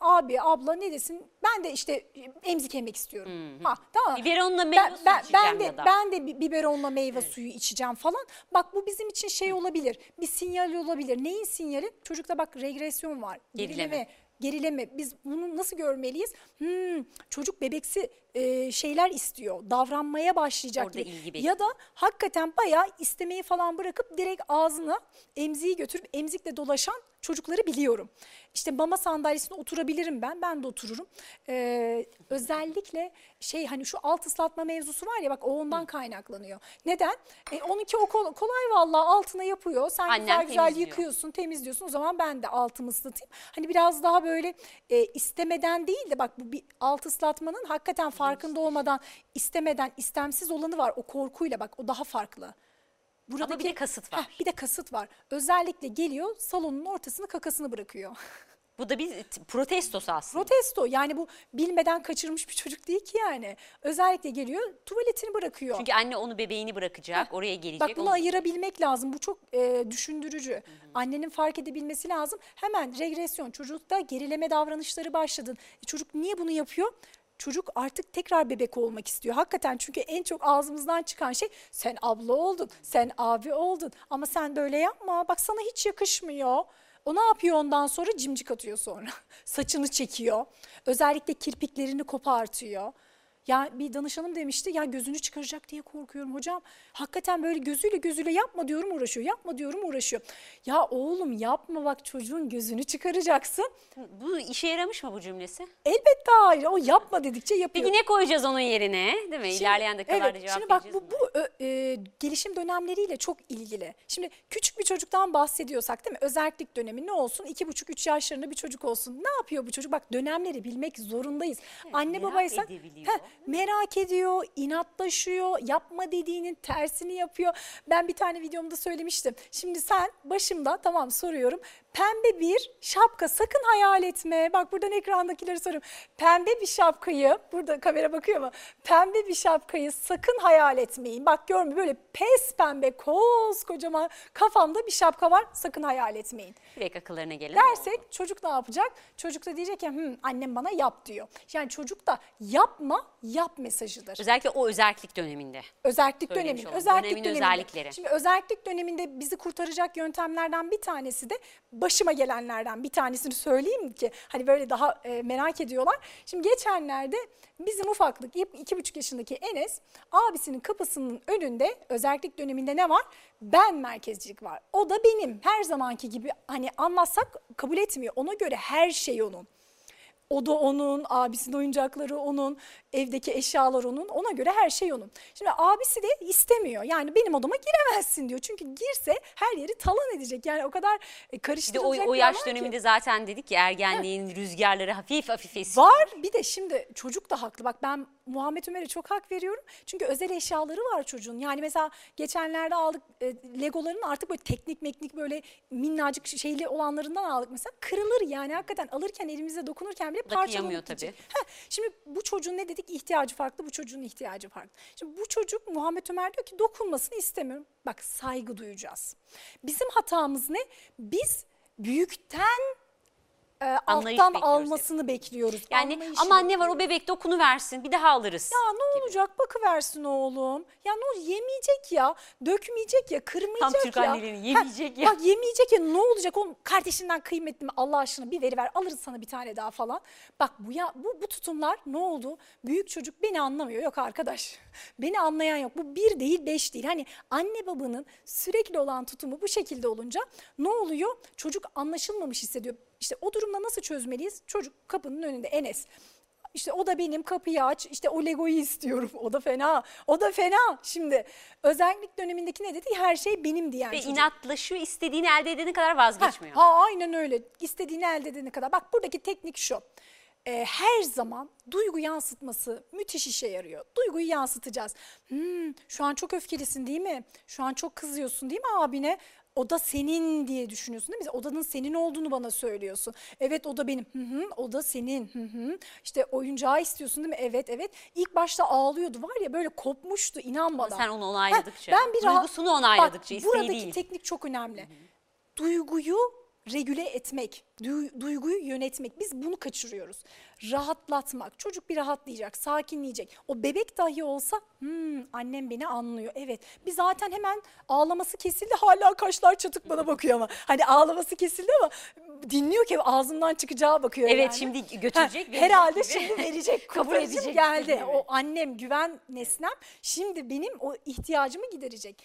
abi abla ne desin? Ben de işte emzik yemek istiyorum. Ha, tamam. Biberonla meyve ben, suyu ben, içeceğim ben de, ya da. ben de bi- biberonla meyve suyu içeceğim falan. Bak bu bizim için şey olabilir. Bir sinyal olabilir. Neyin sinyali? Çocukta bak regresyon var. Gerileme. Gerileme. Biz bunu nasıl görmeliyiz? Hmm, çocuk bebeksi e, şeyler istiyor. Davranmaya başlayacak Orada gibi. ilgi bekliyor. Ya da hakikaten bayağı istemeyi falan bırakıp direkt ağzına emziği götürüp emzikle dolaşan çocukları biliyorum. İşte mama sandalyesine oturabilirim ben. Ben de otururum. Ee, özellikle şey hani şu alt ıslatma mevzusu var ya bak o ondan kaynaklanıyor. Neden? E, onunki o kol- kolay vallahi altına yapıyor. Sen Annem güzel güzel temizliyor. yıkıyorsun, temizliyorsun. O zaman ben de altımı ıslatayım. Hani biraz daha böyle e, istemeden değil de bak bu bir alt ıslatmanın hakikaten farkında olmadan istemeden istemsiz olanı var. O korkuyla bak o daha farklı. Ama bir de kasıt var. Heh, bir de kasıt var. Özellikle geliyor salonun ortasını kakasını bırakıyor. Bu da bir protestosu aslında. Protesto yani bu bilmeden kaçırmış bir çocuk değil ki yani. Özellikle geliyor tuvaletini bırakıyor. Çünkü anne onu bebeğini bırakacak, oraya gelecek. Bak bunu onu- ayırabilmek lazım. Bu çok e, düşündürücü. Annenin fark edebilmesi lazım. Hemen regresyon. Çocukta gerileme davranışları başladı. E, çocuk niye bunu yapıyor? Çocuk artık tekrar bebek olmak istiyor. Hakikaten çünkü en çok ağzımızdan çıkan şey sen abla oldun, sen abi oldun. Ama sen böyle yapma. Bak sana hiç yakışmıyor. O ne yapıyor ondan sonra? Cimcik atıyor sonra. Saçını çekiyor. Özellikle kirpiklerini kopartıyor. Ya bir danışanım demişti ya gözünü çıkaracak diye korkuyorum hocam. Hakikaten böyle gözüyle gözüyle yapma diyorum uğraşıyor. Yapma diyorum uğraşıyor. Ya oğlum yapma bak çocuğun gözünü çıkaracaksın. Bu işe yaramış mı bu cümlesi? Elbette hayır o yapma dedikçe yapıyor. Peki ne koyacağız onun yerine? Değil mi? İlerleyen dakikalarda evet, cevap Şimdi bak bu, bu ö- e, gelişim dönemleriyle çok ilgili. Şimdi küçük bir çocuktan bahsediyorsak değil mi? Özellik dönemi ne olsun? İki buçuk üç yaşlarında bir çocuk olsun. Ne yapıyor bu çocuk? Bak dönemleri bilmek zorundayız. Anne merak babaysa. Heh, merak ediyor, inatlaşıyor, yapma dediğinin tersini yapıyor. Ben bir tane videomda söylemiştim. Şimdi sen başımda tamam soruyorum. Pembe bir şapka sakın hayal etme. Bak buradan ekrandakileri soruyorum. Pembe bir şapkayı, burada kamera bakıyor mu? Pembe bir şapkayı sakın hayal etmeyin. Bak görmüyor böyle pes pembe koskocaman kafamda bir şapka var sakın hayal etmeyin. Direkt akıllarına gelen. Dersek çocuk ne yapacak? Çocuk da diyecek ki "Hı, annem bana yap diyor. Yani çocuk da yapma yap mesajıdır. Özellikle o özellik döneminde. Özellik döneminde. Özellik Dönemin döneminde. özellikleri. Şimdi özellik döneminde bizi kurtaracak yöntemlerden bir tanesi de başıma gelenlerden bir tanesini söyleyeyim ki hani böyle daha e, merak ediyorlar. Şimdi geçenlerde bizim ufaklık iki buçuk yaşındaki Enes abisinin kapısının önünde özellik döneminde ne var? Ben merkezcilik var. O da benim her zamanki gibi hani anlatsak kabul etmiyor. Ona göre her şey onun. O da onun, abisinin oyuncakları onun, evdeki eşyalar onun. Ona göre her şey onun. Şimdi abisi de istemiyor. Yani benim odama giremezsin diyor. Çünkü girse her yeri talan edecek. Yani o kadar e, Bir de karıştırılacak o, o bir yaş alan ki. döneminde zaten dedik ki ergenliğin rüzgarları hafif hafif esiyor. Var bir de şimdi çocuk da haklı. Bak ben Muhammed Ömer'e çok hak veriyorum. Çünkü özel eşyaları var çocuğun. Yani mesela geçenlerde aldık e, Legoların artık böyle teknik meknik böyle minnacık şeyli olanlarından aldık mesela. Kırılır yani hakikaten alırken elimizde dokunurken bile parçalanıp tabii. Heh, şimdi bu çocuğun ne dedik ihtiyacı farklı bu çocuğun ihtiyacı farklı. Şimdi bu çocuk Muhammed Ömer diyor ki dokunmasını istemiyorum. Bak saygı duyacağız. Bizim hatamız ne? Biz büyükten e, Anlayış alttan bekliyoruz almasını bekliyoruz. Yani Anlayışı aman ne var o bebek dokunu versin bir daha alırız. ya ne olacak bakıversin oğlum. Ya ne olacak yemeyecek ya, dökmeyecek ya, kırmayacak Tam Türk ya. annelerinin yemeyecek ya. Bak yemeyecek ya ne olacak oğlum kardeşinden kıymetli mi Allah aşkına bir veriver alırız sana bir tane daha falan. Bak bu ya bu, bu tutumlar ne oldu? Büyük çocuk beni anlamıyor yok arkadaş. Beni anlayan yok. Bu bir değil beş değil. Hani anne babanın sürekli olan tutumu bu şekilde olunca ne oluyor? Çocuk anlaşılmamış hissediyor. İşte o durumda nasıl çözmeliyiz? Çocuk kapının önünde Enes. İşte o da benim kapıyı aç. İşte o Lego'yu istiyorum. O da fena. O da fena. Şimdi özellik dönemindeki ne dedi? Her şey benim diyen Ve çocuk. inatlaşıyor istediğini elde edene kadar Ha, vazgeçmiyor. Ha, aynen öyle. İstediğini elde edene kadar. Bak buradaki teknik şu. Ee, her zaman duygu yansıtması müthiş işe yarıyor. Duyguyu yansıtacağız. Hmm, şu an çok öfkelisin değil mi? Şu an çok kızıyorsun değil mi abine? O da senin diye düşünüyorsun değil mi? Odanın senin olduğunu bana söylüyorsun. Evet o da benim. Hı hı, o da senin. Hı hı. İşte oyuncağı istiyorsun değil mi? Evet evet. İlk başta ağlıyordu var ya böyle kopmuştu inan bana. Sen onu onayladıkça, Heh, ben bir duygusunu onayladıkça, Bak, isteği buradaki değil. teknik çok önemli. Duyguyu regüle etmek, du- duyguyu yönetmek. Biz bunu kaçırıyoruz. Rahatlatmak. Çocuk bir rahatlayacak, sakinleyecek. O bebek dahi olsa "Hmm, annem beni anlıyor. Evet. Bir zaten hemen ağlaması kesildi. Hala kaşlar çatık bana bakıyor ama. Hani ağlaması kesildi ama dinliyor ki ağzımdan çıkacağı bakıyor Evet yani. şimdi Ha, götürecek. verecek herhalde gibi. şimdi verecek. Kabul edecek geldi. gibi. O annem güven nesnem şimdi benim o ihtiyacımı giderecek.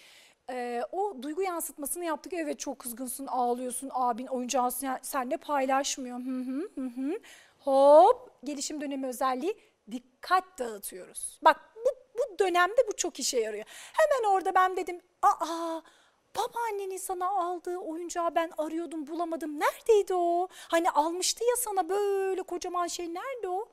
Ee, o duygu yansıtmasını yaptık. Evet çok kızgınsın, ağlıyorsun, abin oyuncağı sen- seninle paylaşmıyor. Hı hı hı hı. Hop gelişim dönemi özelliği dikkat dağıtıyoruz. Bak bu, bu dönemde bu çok işe yarıyor. Hemen orada ben dedim aa babaannenin sana aldığı oyuncağı ben arıyordum bulamadım. Neredeydi o? Hani almıştı ya sana böyle kocaman şey nerede o?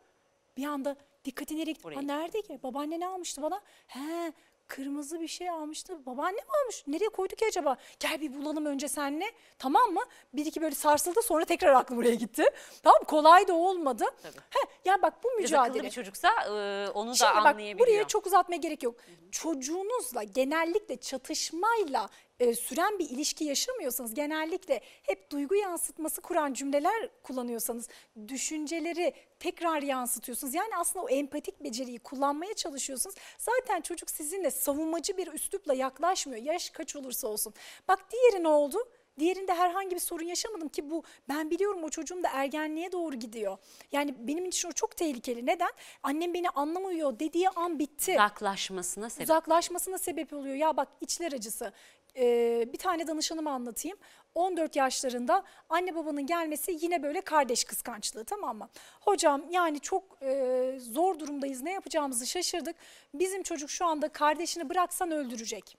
Bir anda dikkati nereye gitti. nerede ki? Babaanne ne almıştı bana? He kırmızı bir şey almıştı. Babaanne mi almış? Nereye koydu ki acaba? Gel bir bulalım önce seninle. Tamam mı? Bir iki böyle sarsıldı sonra tekrar aklı buraya gitti. Tamam kolay da olmadı. Tabii. He, ya bak bu mücadele. bir çocuksa e, onu da Şimdi bak anlayabiliyor. buraya çok uzatmaya gerek yok. Çocuğunuzla genellikle çatışmayla e, süren bir ilişki yaşamıyorsanız genellikle hep duygu yansıtması kuran cümleler kullanıyorsanız düşünceleri tekrar yansıtıyorsunuz. Yani aslında o empatik beceriyi kullanmaya çalışıyorsunuz. Zaten çocuk sizinle savunmacı bir üslupla yaklaşmıyor. Yaş kaç olursa olsun. Bak diğeri ne oldu? Diğerinde herhangi bir sorun yaşamadım ki bu ben biliyorum o çocuğum da ergenliğe doğru gidiyor. Yani benim için o çok tehlikeli. Neden? Annem beni anlamıyor dediği an bitti. Uzaklaşmasına sebep. Uzaklaşmasına sebep oluyor. Ya bak içler acısı. Ee, bir tane danışanımı anlatayım. 14 yaşlarında anne babanın gelmesi yine böyle kardeş kıskançlığı tamam mı? Hocam yani çok e, zor durumdayız ne yapacağımızı şaşırdık. Bizim çocuk şu anda kardeşini bıraksan öldürecek.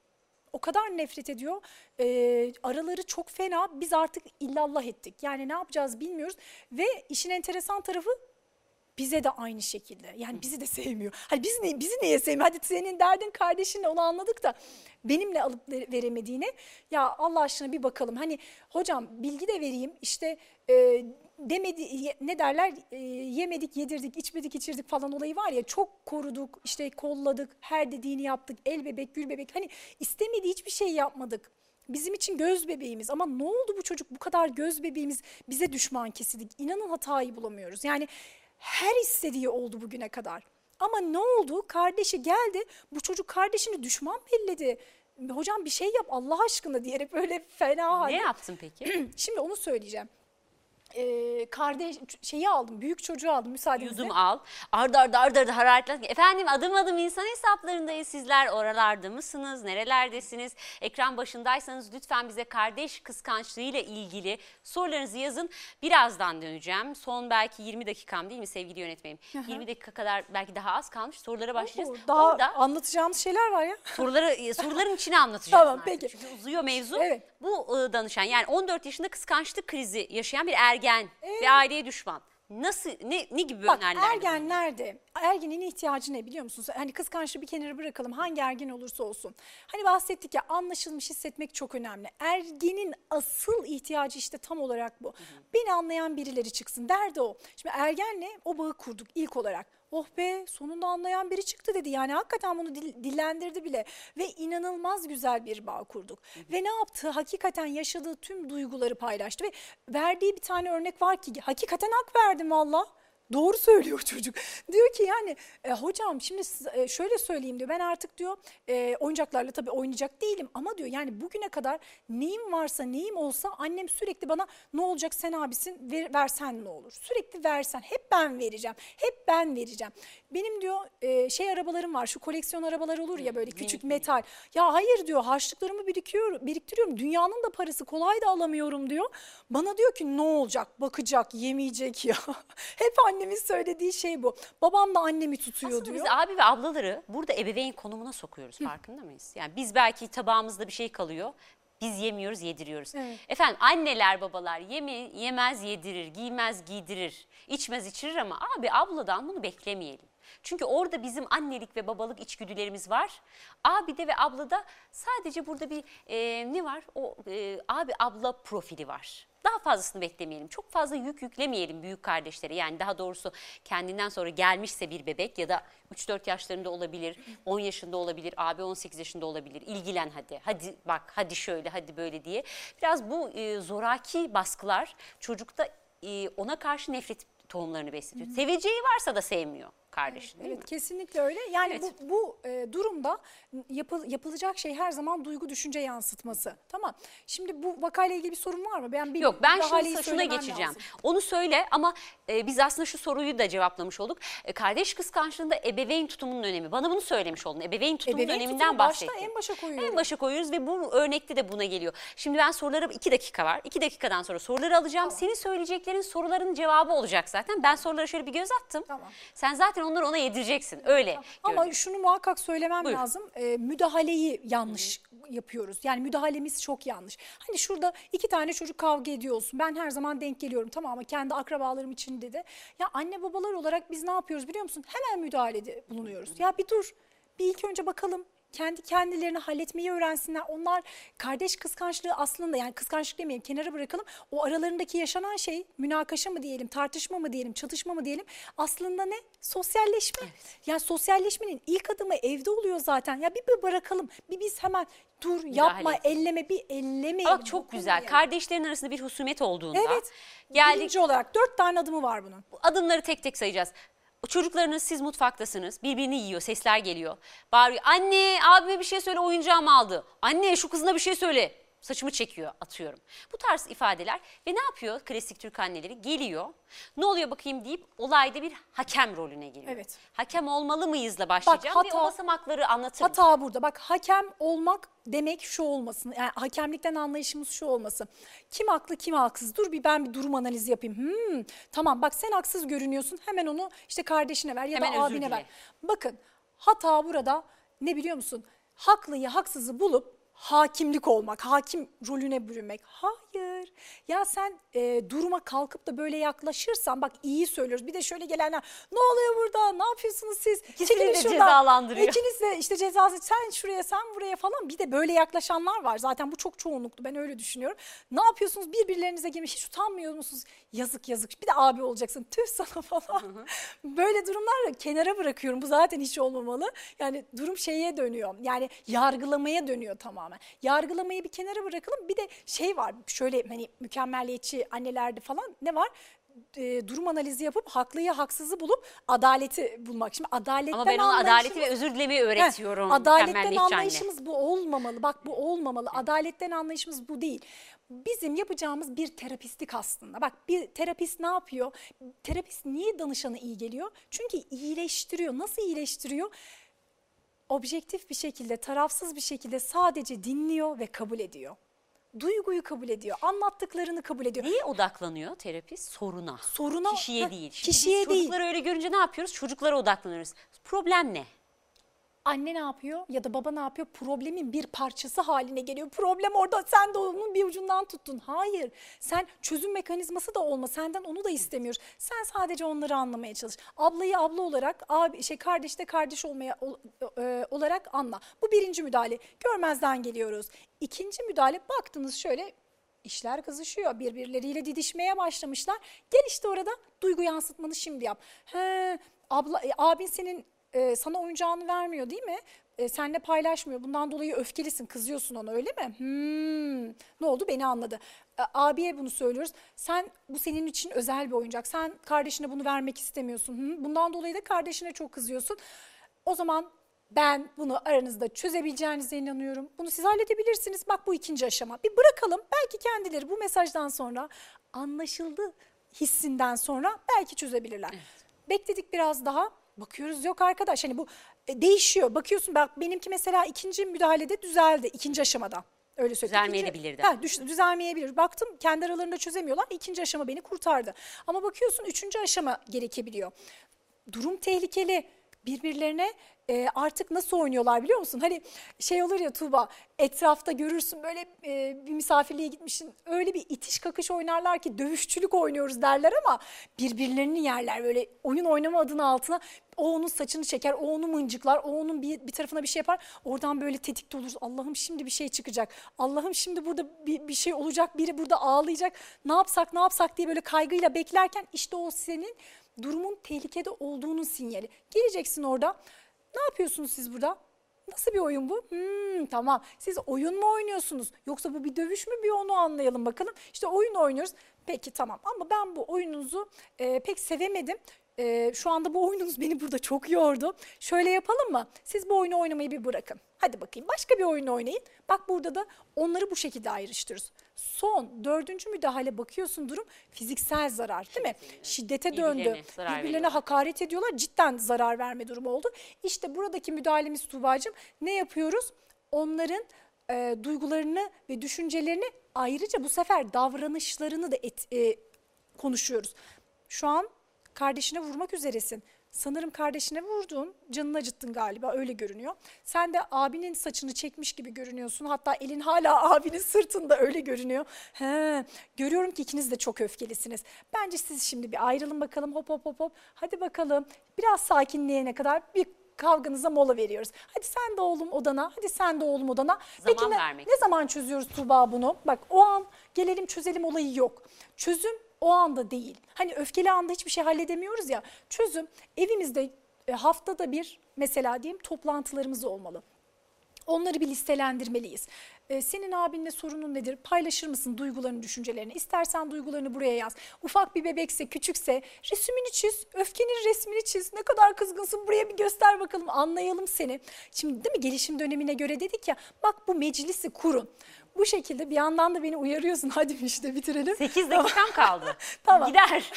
O kadar nefret ediyor. Ee, araları çok fena. Biz artık illallah ettik. Yani ne yapacağız bilmiyoruz. Ve işin enteresan tarafı bize de aynı şekilde. Yani bizi de sevmiyor. Hani biz ne, bizi niye sevmiyor? Hadi senin derdin kardeşinle onu anladık da benimle alıp ver- veremediğini ya Allah aşkına bir bakalım. Hani hocam bilgi de vereyim işte e, demedi ne derler e, yemedik yedirdik içmedik içirdik falan olayı var ya çok koruduk işte kolladık her dediğini yaptık el bebek gül bebek hani istemediği hiçbir şey yapmadık. Bizim için göz bebeğimiz ama ne oldu bu çocuk bu kadar göz bebeğimiz bize düşman kesildik. İnanın hatayı bulamıyoruz. Yani her istediği oldu bugüne kadar. Ama ne oldu? Kardeşi geldi. Bu çocuk kardeşini düşman belledi. Hocam bir şey yap Allah aşkına diyerek böyle fena Ne halde. yaptın peki? Şimdi onu söyleyeceğim. E, kardeş şeyi aldım. Büyük çocuğu aldım müsaadenizle. Yudum al. Arda arda arda arda hararetler. Efendim adım adım insan hesaplarındayız. Sizler oralarda mısınız? Nerelerdesiniz? Ekran başındaysanız lütfen bize kardeş kıskançlığıyla ilgili sorularınızı yazın. Birazdan döneceğim. Son belki 20 dakikam değil mi sevgili yönetmenim? 20 dakika kadar belki daha az kalmış. Sorulara başlayacağız. Oo, Daha Orada anlatacağımız şeyler var ya. soruları e, soruların içine anlatacağız. Tamam, artık. peki. Çünkü uzuyor mevzu. Evet. Bu e, danışan yani 14 yaşında kıskançlık krizi yaşayan bir ergen ve aileye düşman. Nasıl ne ne gibi Bak bulunuyor? ergenlerde ergenin ihtiyacı ne biliyor musunuz? Hani kıskançlığı bir kenara bırakalım hangi ergen olursa olsun. Hani bahsettik ya anlaşılmış hissetmek çok önemli. Ergenin asıl ihtiyacı işte tam olarak bu. Beni anlayan birileri çıksın derdi o. Şimdi ergenle o bağı kurduk ilk olarak. Oh be sonunda anlayan biri çıktı dedi. Yani hakikaten bunu dil- dillendirdi bile. Ve inanılmaz güzel bir bağ kurduk. Ve ne yaptı? Hakikaten yaşadığı tüm duyguları paylaştı. Ve verdiği bir tane örnek var ki hakikaten hak verdim valla. Doğru söylüyor çocuk. Diyor ki yani e, hocam şimdi siz- e, şöyle söyleyeyim diyor. Ben artık diyor e, oyuncaklarla tabii oynayacak değilim ama diyor yani bugüne kadar neyim varsa neyim olsa annem sürekli bana ne olacak sen abisin ver, versen ne olur. Sürekli versen hep ben vereceğim. Hep ben vereceğim. Benim diyor e, şey arabalarım var şu koleksiyon arabalar olur ya böyle küçük metal. Ya hayır diyor harçlıklarımı birikiyor, biriktiriyorum. Dünyanın da parası kolay da alamıyorum diyor. Bana diyor ki ne olacak bakacak yemeyecek ya. Hep annemin söylediği şey bu. Babam da annemi tutuyor Aslında diyor. biz abi ve ablaları burada ebeveyn konumuna sokuyoruz farkında mıyız? Yani biz belki tabağımızda bir şey kalıyor. Biz yemiyoruz, yediriyoruz. Evet. Efendim anneler, babalar yeme, yemez, yedirir, giymez, giydirir, içmez, içirir ama abi abladan bunu beklemeyelim. Çünkü orada bizim annelik ve babalık içgüdülerimiz var. Abide ve ablada sadece burada bir e, ne var? O e, abi abla profili var. Daha fazlasını beklemeyelim. Çok fazla yük yüklemeyelim büyük kardeşlere. Yani daha doğrusu kendinden sonra gelmişse bir bebek ya da 3-4 yaşlarında olabilir, 10 yaşında olabilir, abi 18 yaşında olabilir. İlgilen hadi, hadi bak, hadi şöyle, hadi böyle diye. Biraz bu e, zoraki baskılar çocukta e, ona karşı nefret tohumlarını besliyor. Seveceği varsa da sevmiyor kardeşini değil Evet mi? kesinlikle öyle. Yani Evet. bu, bu e, durumda yapıl, yapılacak şey her zaman duygu düşünce yansıtması. Tamam. Şimdi bu vakayla ilgili bir sorun var mı? Ben bir Yok ben şunu, şuna geçeceğim. lazım. Onu söyle ama e, biz aslında şu soruyu da cevaplamış olduk. E, kardeş kıskançlığında ebeveyn tutumunun önemi. Bana bunu söylemiş oldun. Ebeveyn tutumunun Ebeveyn öneminden tutumu başta bahsettin. en başa koyuyorum. En başa koyuyoruz ve bu örnekte de buna geliyor. Şimdi ben sorulara iki dakika var. İki dakikadan sonra soruları alacağım. Senin söyleyeceklerin soruların cevabı olacak zaten. Ben sorulara şöyle bir göz attım. Tamam. Sen zaten onları ona yedireceksin. Öyle. Ama görünüyor. şunu muhakkak söylemem Buyur. lazım. E, müdahaleyi yanlış yapıyoruz. Yani müdahalemiz çok yanlış. Hani şurada iki tane çocuk kavga ediyor olsun. Ben her zaman denk geliyorum tamam ama kendi akrabalarım içinde de. Ya anne babalar olarak biz ne yapıyoruz biliyor musun? Hemen müdahalede bulunuyoruz. Ya bir dur. Bir ilk önce bakalım kendi kendilerini halletmeyi öğrensinler. Onlar kardeş kıskançlığı aslında yani kıskançlık demeyelim kenara bırakalım. O aralarındaki yaşanan şey münakaşa mı diyelim, tartışma mı diyelim, çatışma mı diyelim aslında ne? Sosyalleşme. Yani sosyalleşmenin ilk adımı evde oluyor zaten. Ya bir, bir bırakalım. Bir biz hemen dur yapma, edelim. elleme, bir ellemeyelim. Bak çok güzel. dokunmayalım. Kardeşlerin arasında bir husumet olduğunda Evet. geldik Birinci olarak dört tane adımı var bunun. adımları tek tek sayacağız. Çocuklarınız siz mutfaktasınız. Birbirini yiyor. Sesler geliyor. Bağırıyor. Anne abime bir şey söyle oyuncağımı aldı. Anne şu kızına bir şey söyle. Saçımı çekiyor atıyorum. Bu tarz ifadeler ve ne yapıyor klasik Türk anneleri? Geliyor. Ne oluyor bakayım deyip olayda bir hakem rolüne giriyor. Evet. Hakem olmalı mıyızla başlayacağım ve hata- o basamakları anlatırım. Hata burada. Bak hakem olmak demek şu olmasın. Yani hakemlikten anlayışımız şu olmasın. Kim haklı kim haksız? Dur bir ben bir durum analizi yapayım. Hmm, tamam bak sen haksız görünüyorsun. Hemen onu işte kardeşine ver ya Hemen da abine ver. Bakın hata burada ne biliyor musun? Haklıyı haksızı bulup hakimlik olmak, hakim rolüne bürünmek. Hayır. Ya sen e, duruma kalkıp da böyle yaklaşırsan bak iyi söylüyoruz. Bir de şöyle gelenler ne oluyor burada? Ne yapıyorsunuz siz? İkisini Çekilin de şuradan. cezalandırıyor. İkiniz de işte cezası sen şuraya sen buraya falan. Bir de böyle yaklaşanlar var. Zaten bu çok çoğunluklu. Ben öyle düşünüyorum. Ne yapıyorsunuz? Birbirlerinize girmiş. Hiç utanmıyor musunuz? Yazık yazık. Bir de abi olacaksın. Tüh sana falan. böyle durumlar kenara bırakıyorum. Bu zaten hiç olmamalı. Yani durum şeye dönüyor. Yani yargılamaya dönüyor tamamen. Yargılamayı bir kenara bırakalım. Bir de şey var. Şöyle hani mükemmelliyetçi annelerde falan ne var? e, durum analizi yapıp haklıyı haksızı bulup adaleti bulmak. Şimdi adaletten Ama ben ona adaleti ve özür dilemeyi öğretiyorum. Heh, Adaletten anne. anlayışımız bu olmamalı. Bak bu olmamalı. Adaletten anlayışımız bu değil. Bizim yapacağımız bir terapistlik aslında. Bak bir terapist ne yapıyor? Terapist niye danışana iyi geliyor? Çünkü iyileştiriyor. Nasıl iyileştiriyor? Objektif bir şekilde, tarafsız bir şekilde sadece dinliyor ve kabul ediyor. Duyguyu kabul ediyor. Anlattıklarını kabul ediyor. Neye odaklanıyor terapist? Soruna. Soruna- Kişiye Heh, değil. Şimdi kişiye değil. Çocukları öyle görünce ne yapıyoruz? Çocuklara odaklanıyoruz. Problem ne? Anne ne yapıyor ya da baba ne yapıyor? Problemin bir parçası haline geliyor. Problem orada sen de onun bir ucundan tuttun. Hayır sen çözüm mekanizması da olma senden onu da istemiyoruz. Sen sadece onları anlamaya çalış. Ablayı abla olarak abi şey kardeş de kardeş olmaya ol- e, olarak anla. Bu birinci müdahale. Görmezden geliyoruz. İkinci müdahale baktınız şöyle İşler kızışıyor. Birbirleriyle didişmeye başlamışlar. Gel işte orada duygu yansıtmanı şimdi yap. He, abla, e, abin senin e, sana oyuncağını vermiyor değil mi? E, seninle paylaşmıyor. Bundan dolayı öfkelisin, kızıyorsun ona öyle mi? Hmm, ne oldu? Beni anladı. E, abiye bunu söylüyoruz. Sen bu senin için özel bir oyuncak. Sen kardeşine bunu vermek istemiyorsun. Hı, bundan dolayı da kardeşine çok kızıyorsun. O zaman ben bunu aranızda çözebileceğinize inanıyorum. Bunu siz halledebilirsiniz. Bak bu ikinci aşama. Bir bırakalım. Belki kendileri bu mesajdan sonra anlaşıldı hissinden sonra belki çözebilirler. Bekledik biraz daha. Bakıyoruz yok arkadaş hani bu e, değişiyor. Bakıyorsun bak benimki mesela ikinci müdahalede düzeldi. ikinci aşamada. Öyle söyleyeyim. Düzelmeyebilirdi. Ha, düş- düzelmeyebilir. Baktım kendi aralarında çözemiyorlar. İkinci aşama beni kurtardı. Ama bakıyorsun üçüncü aşama gerekebiliyor durum tehlikeli. Birbirlerine e, artık nasıl oynuyorlar biliyor musun? Hani şey olur ya Tuğba etrafta görürsün böyle e, bir misafirliğe gitmişsin öyle bir itiş kakış oynarlar ki dövüşçülük oynuyoruz derler ama birbirlerini yerler böyle oyun oynama adını altına o onun saçını çeker, o onu mıncıklar, o onun bir, bir tarafına bir şey yapar. Oradan böyle tetikte oluruz. Allah'ım şimdi bir şey çıkacak. Allah'ım şimdi burada bir, bir şey olacak, biri burada ağlayacak. Ne yapsak, ne yapsak diye böyle kaygıyla beklerken işte o senin durumun tehlikede olduğunun sinyali. Geleceksin orada. Ne yapıyorsunuz siz burada? Nasıl bir oyun bu? Hmm, tamam. Siz oyun mu oynuyorsunuz? Yoksa bu bir dövüş mü? Bir onu anlayalım bakalım. İşte oyun oynuyoruz. Peki tamam ama ben bu oyununuzu e, pek sevemedim. E, şu anda bu oyununuz beni burada çok yordu. Şöyle yapalım mı? Siz bu oyunu oynamayı bir bırakın. Hadi bakayım başka bir oyun oynayın. Bak burada da onları bu şekilde ayrıştırıyoruz. Son dördüncü müdahale bakıyorsun durum fiziksel zarar değil mi? Şiddete döndü. Birbirlerine zarar Birbirlerine veriyorlar. hakaret ediyorlar. Cidden zarar verme durumu oldu. İşte buradaki müdahalemiz Tuğba'cığım ne yapıyoruz? Onların e, duygularını ve düşüncelerini ayrıca bu sefer davranışlarını da et- e, konuşuyoruz. Şu an kardeşine vurmak üzeresin. Sanırım kardeşine vurdun, canını acıttın galiba öyle görünüyor. Sen de abinin saçını çekmiş gibi görünüyorsun. Hatta elin hala abinin sırtında öyle görünüyor. He, görüyorum ki ikiniz de çok öfkelisiniz. Bence siz şimdi bir ayrılın bakalım hop hop hop hop. Hadi bakalım biraz sakinleyene kadar bir kavganıza mola veriyoruz. Hadi sen de oğlum odana, hadi sen de oğlum odana. Zaman ne, vermek. ne zaman çözüyoruz Tuğba bunu? Bak o an gelelim çözelim olayı yok. Çözüm o anda değil. Hani öfkeli anda hiçbir şey halledemiyoruz ya. Çözüm evimizde e, haftada bir mesela diyeyim toplantılarımız olmalı. Onları bir listelendirmeliyiz. Ee, senin abinle sorunun nedir? Paylaşır mısın duygularını, düşüncelerini? İstersen duygularını buraya yaz. Ufak bir bebekse, küçükse resmini çiz. Öfkenin resmini çiz. Ne kadar kızgınsın buraya bir göster bakalım anlayalım seni. Şimdi değil mi gelişim dönemine göre dedik ya bak bu meclisi kurun. Bu şekilde bir yandan da beni uyarıyorsun. Hadi işte bitirelim. 8 dakikam kaldı. Tamam. Gider.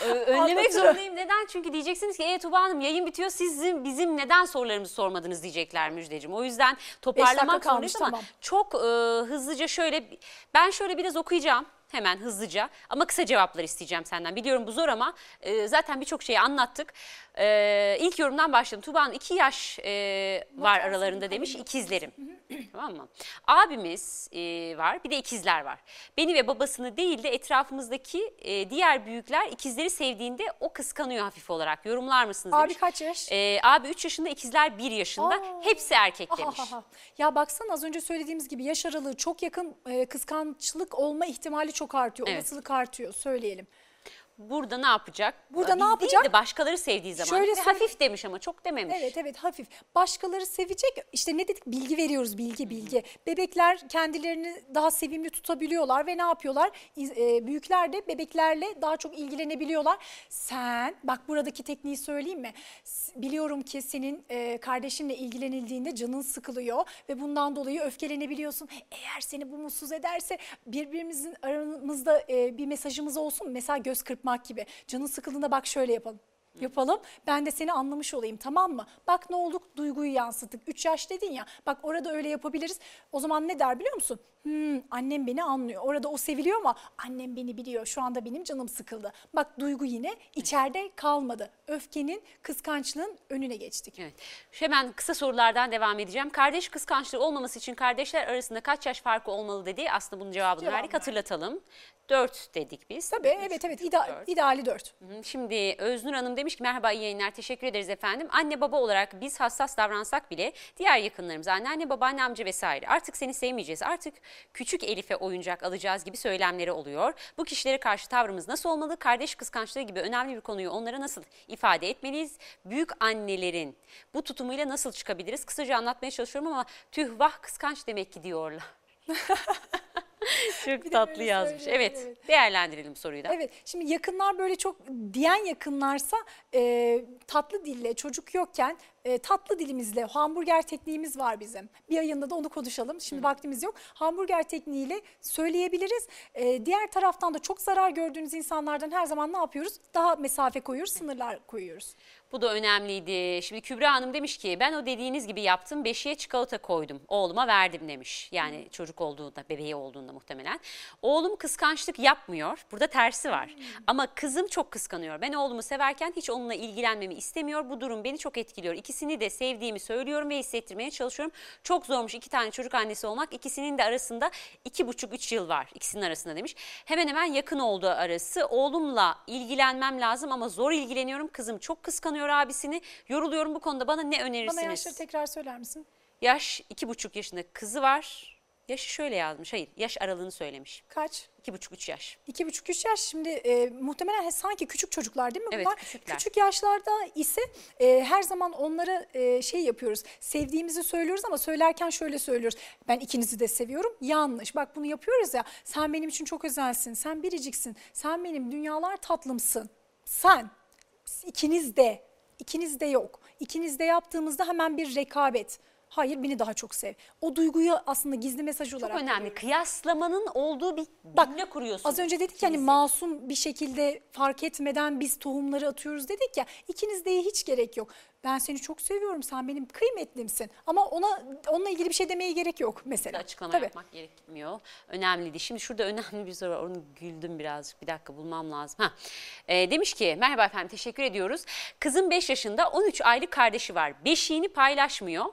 Önlemek zorundayım. Neden? Çünkü diyeceksiniz ki e Tuba Hanım yayın bitiyor. Sizin bizim neden sorularımızı sormadınız diyecekler Müjdeciğim. O yüzden toparlamak zorundayız ama tamam. çok e, hızlıca şöyle ben şöyle biraz okuyacağım. Hemen hızlıca ama kısa cevaplar isteyeceğim senden. Biliyorum bu zor ama e, zaten birçok şeyi anlattık. E, ilk yorumdan başlayalım. Tuba Hanım 2 yaş e, var aralarında demiş ikizlerim. tamam mı? Abimiz e, var bir de ikizler var. Beni ve babasını değil de etrafımızdaki e, diğer büyükler ikizleri sevdiğinde o kıskanıyor hafif olarak. Yorumlar mısınız Abi demiş. kaç yaş? E, abi 3 yaşında ikizler 1 yaşında. Aa. Hepsi erkek demiş. Ahaha. Ya baksana az önce söylediğimiz gibi yaş aralığı çok yakın e, kıskançlık olma ihtimali çok artıyor. Evet. Olasılık artıyor söyleyelim. Burada ne yapacak? Burada Biz ne değil yapacak? de başkaları sevdiği zaman. Şöyle söyle- hafif demiş ama çok dememiş. Evet evet hafif. Başkaları sevecek. İşte ne dedik? Bilgi veriyoruz bilgi bilgi. Bebekler kendilerini daha sevimli tutabiliyorlar ve ne yapıyorlar? E, büyükler de bebeklerle daha çok ilgilenebiliyorlar. Sen bak buradaki tekniği söyleyeyim mi? Biliyorum ki senin e, kardeşinle ilgilenildiğinde canın sıkılıyor ve bundan dolayı öfkelenebiliyorsun. Eğer seni bu mutsuz ederse birbirimizin aramızda e, bir mesajımız olsun. Mesela göz kırpmak gibi. Canın sıkıldığında bak şöyle yapalım yapalım. Ben de seni anlamış olayım tamam mı? Bak ne olduk duyguyu yansıttık. 3 yaş dedin ya bak orada öyle yapabiliriz. O zaman ne der biliyor musun? Hmm, annem beni anlıyor. Orada o seviliyor ama annem beni biliyor. Şu anda benim canım sıkıldı. Bak duygu yine içeride kalmadı. Öfkenin, kıskançlığın önüne geçtik. Evet. Hemen kısa sorulardan devam edeceğim. Kardeş kıskançlığı olmaması için kardeşler arasında kaç yaş farkı olmalı dedi. Aslında bunun cevabını Cevabını verdik. Hatırlatalım. 4 dedik biz. Tabii evet evet ida- dört. ideali 4. Hı, Şimdi Öznur Hanım demiş ki merhaba iyi yayınlar teşekkür ederiz efendim. Anne baba olarak biz hassas davransak bile diğer yakınlarımız anneanne babaanne amca vesaire artık seni sevmeyeceğiz artık küçük Elif'e oyuncak alacağız gibi söylemleri oluyor. Bu kişilere karşı tavrımız nasıl olmalı? Kardeş kıskançlığı gibi önemli bir konuyu onlara nasıl ifade etmeliyiz? Büyük annelerin bu tutumuyla nasıl çıkabiliriz? Kısaca anlatmaya çalışıyorum ama tüh vah kıskanç demek ki diyorlar. Çok tatlı yazmış. Evet, evet. değerlendirelim soruyu da. Evet şimdi yakınlar böyle çok diyen yakınlarsa e, tatlı dille çocuk yokken e, tatlı dilimizle hamburger tekniğimiz var bizim. Bir ayında da onu konuşalım. Şimdi vaktimiz yok. Hamburger tekniğiyle söyleyebiliriz. E, diğer taraftan da çok zarar gördüğünüz insanlardan her zaman ne yapıyoruz? Daha mesafe koyuyoruz, sınırlar koyuyoruz. Bu da önemliydi. Şimdi Kübra Hanım demiş ki ben o dediğiniz gibi yaptım. Beşiğe çikolata koydum. Oğluma verdim demiş. Yani çocuk olduğunda, bebeği olduğunda muhtemelen. Oğlum kıskançlık yapmıyor. Burada tersi var. Ama kızım çok kıskanıyor. Ben oğlumu severken hiç onunla ilgilenmemi istemiyor. Bu durum beni çok etkiliyor. İkisini de sevdiğimi söylüyorum ve hissettirmeye çalışıyorum. Çok zormuş iki tane çocuk annesi olmak. İkisinin de arasında iki buçuk üç yıl var. İkisinin arasında demiş. Hemen hemen yakın olduğu arası. Oğlumla ilgilenmem lazım ama zor ilgileniyorum. Kızım çok kıskanıyor abisini. Yoruluyorum bu konuda. Bana ne önerirsiniz? Bana yaşları tekrar söyler misin? Yaş iki buçuk yaşında kızı var. Yaşı şöyle yazmış. Hayır yaş aralığını söylemiş. Kaç? İki buçuk üç yaş. İki buçuk üç yaş şimdi e, muhtemelen sanki küçük çocuklar değil mi Evet, bunlar? küçükler. Küçük yaşlarda ise e, her zaman onlara e, şey yapıyoruz. Sevdiğimizi söylüyoruz ama söylerken şöyle söylüyoruz. Ben ikinizi de seviyorum. Yanlış. Bak bunu yapıyoruz ya. Sen benim için çok özelsin. Sen biriciksin. Sen benim dünyalar tatlımsın. Sen. ikiniz de. İkiniz de yok. İkiniz de yaptığımızda hemen bir rekabet. Hayır beni daha çok sev. O duyguyu aslında gizli mesaj Çok olarak önemli. Kıyaslamanın olduğu bir Bak, cümle kuruyorsunuz. Az önce dedik ya ikinizi. masum bir şekilde fark etmeden biz tohumları atıyoruz dedik ya. İkinizdeye hiç gerek yok. Ben seni çok seviyorum. Sen benim kıymetlimsin. Ama ona onunla ilgili bir şey demeye gerek yok mesela. açıklama Tabii. yapmak gerekmiyor. Önemliydi. Şimdi şurada önemli bir soru var. Onu güldüm birazcık. Bir dakika bulmam lazım. Ha. Ee, demiş ki merhaba efendim teşekkür ediyoruz. Kızım 5 yaşında 13 aylık kardeşi var. Beşiğini paylaşmıyor.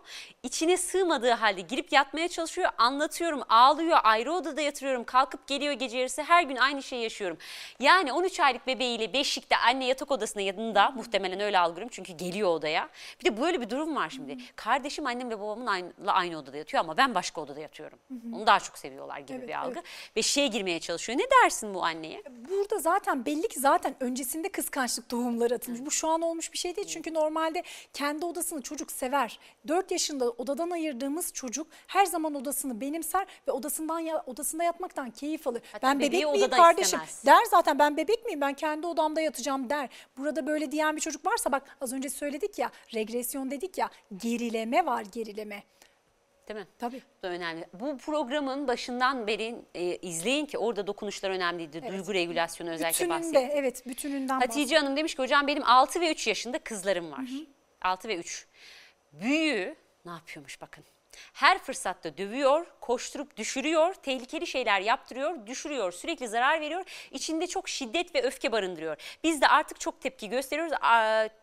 İçine sığmadığı halde girip yatmaya çalışıyor. Anlatıyorum ağlıyor. Ayrı odada yatırıyorum. Kalkıp geliyor gece yarısı. Her gün aynı şeyi yaşıyorum. Yani 13 aylık bebeğiyle beşikte anne yatak odasında yanında muhtemelen öyle algılıyorum. Çünkü geliyor odaya. Bir de böyle bir durum var şimdi. Kardeşim annemle babamın aynı, aynı odada yatıyor ama ben başka odada yatıyorum. Onu daha çok seviyorlar gibi Evet, bir algı. evet. Beşiğe girmeye çalışıyor. Ne dersin bu anneye? Burada zaten belli ki zaten öncesinde kıskançlık tohumları atılmış. Bu şu an olmuş bir şey değil. Çünkü normalde kendi odasını çocuk sever. 4 yaşında odadan ayırdığımız çocuk her zaman odasını benimser ve odasından ya, odasında yatmaktan keyif alır. Hatta ben bebek miyim kardeşim? istemez. Der zaten ben bebek miyim? Ben kendi odamda yatacağım der. Burada böyle diyen bir çocuk varsa bak az önce söyledik ya regresyon dedik ya gerileme var gerileme. Değil mi? Tabii. Bu da önemli. Bu programın başından beri e, izleyin ki orada dokunuşlar önemliydi. Duygu regülasyonu özellikle. Bütününde evet bütününden Hatice Hanım demiş ki hocam benim 6 ve 3 yaşında kızlarım var. 6 ve 3. Büyüğü ne yapıyormuş bakın. Her fırsatta dövüyor, koşturup düşürüyor, tehlikeli şeyler yaptırıyor, düşürüyor, sürekli zarar veriyor. İçinde çok şiddet ve öfke barındırıyor. Biz de artık çok tepki gösteriyoruz.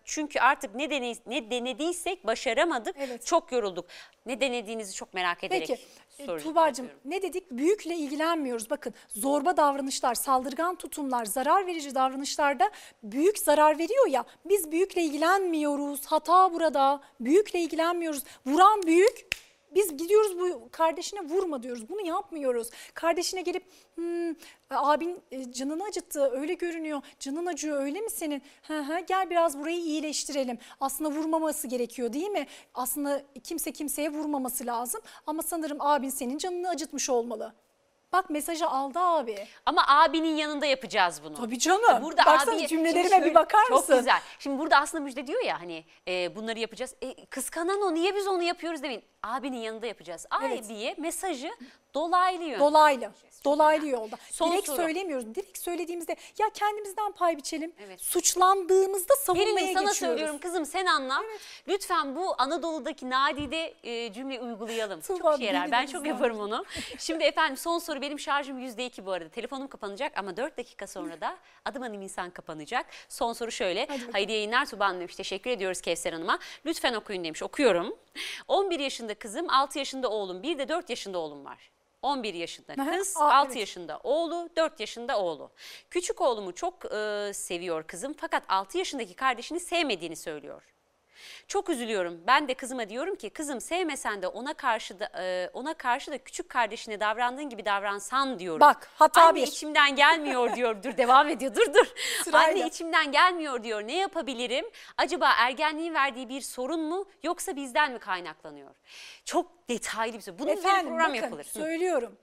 Çünkü artık ne, dene, ne denediysek başaramadık, Evet. çok yorulduk. Ne denediğinizi çok merak ederek Peki e, Tuğba'cığım ne dedik? Büyükle ilgilenmiyoruz. Bakın zorba davranışlar, saldırgan tutumlar, zarar verici davranışlarda büyük zarar veriyor ya. Biz büyükle ilgilenmiyoruz. Hata burada. Büyükle ilgilenmiyoruz. Vuran büyük Biz gidiyoruz bu kardeşine vurma diyoruz. Bunu yapmıyoruz. Kardeşine gelip "Hmm, abin e, canını acıttı öyle görünüyor. Canın acıyor öyle mi senin? Hı hı, gel biraz burayı iyileştirelim. Aslında vurmaması gerekiyor değil mi? Aslında kimse kimseye vurmaması lazım. Ama sanırım abin senin canını acıtmış olmalı. Bak mesajı aldı abi. Ama abinin yanında yapacağız bunu. Tabii canım. Burada Baksana abi- cümlelerime Şimdi bir şöyle- bakar çok mısın? güzel. Şimdi burada aslında Müjde diyor ya hani e, bunları yapacağız. E, kıskanan o niye biz onu yapıyoruz demeyin. Abinin yanında yapacağız. Evet. Abiye mesajı dolaylı yön. Dolaylı. Dolaylı yolda. Son Direkt soru. söylemiyoruz. Direkt söylediğimizde ya kendimizden pay biçelim. Evet. Suçlandığımızda savunmaya Pelin sana geçiyoruz. söylüyorum kızım sen anla. Lütfen bu Anadolu'daki nadide e, cümleyi uygulayalım. Tuğba, çok yarar. beni Ben çok yaparım onu. Şimdi efendim son soru benim şarjım %2 bu arada. Telefonum kapanacak ama 4 dakika sonra da adım adım insan kapanacak. Son soru şöyle. bakalım. Haydi yayınlar Tuba Hanım demiş. Teşekkür ediyoruz Kevser Hanım'a. Lütfen okuyun demiş. Okuyorum. 11 yaşında kızım, 6 yaşında oğlum, bir de 4 yaşında oğlum var. 11 yaşında kız, aa, 6 evet. yaşında oğlu, 4 yaşında oğlu. Küçük oğlumu çok e, seviyor kızım fakat 6 yaşındaki kardeşini sevmediğini söylüyor. Çok üzülüyorum. Ben de kızıma diyorum ki kızım sevmesen de ona karşı da e, ona karşı da küçük kardeşine davrandığın gibi davransan diyorum. Bak, hata Anne bir. içimden gelmiyor diyor. Dur devam ediyor. Dur dur. Sırayla. Anne içimden gelmiyor diyor. Ne yapabilirim? Acaba ergenliğin verdiği bir sorun mu yoksa bizden mi kaynaklanıyor? Çok detaylı bir soru. Bunun Efendim program bakın yapılır. Söylüyorum.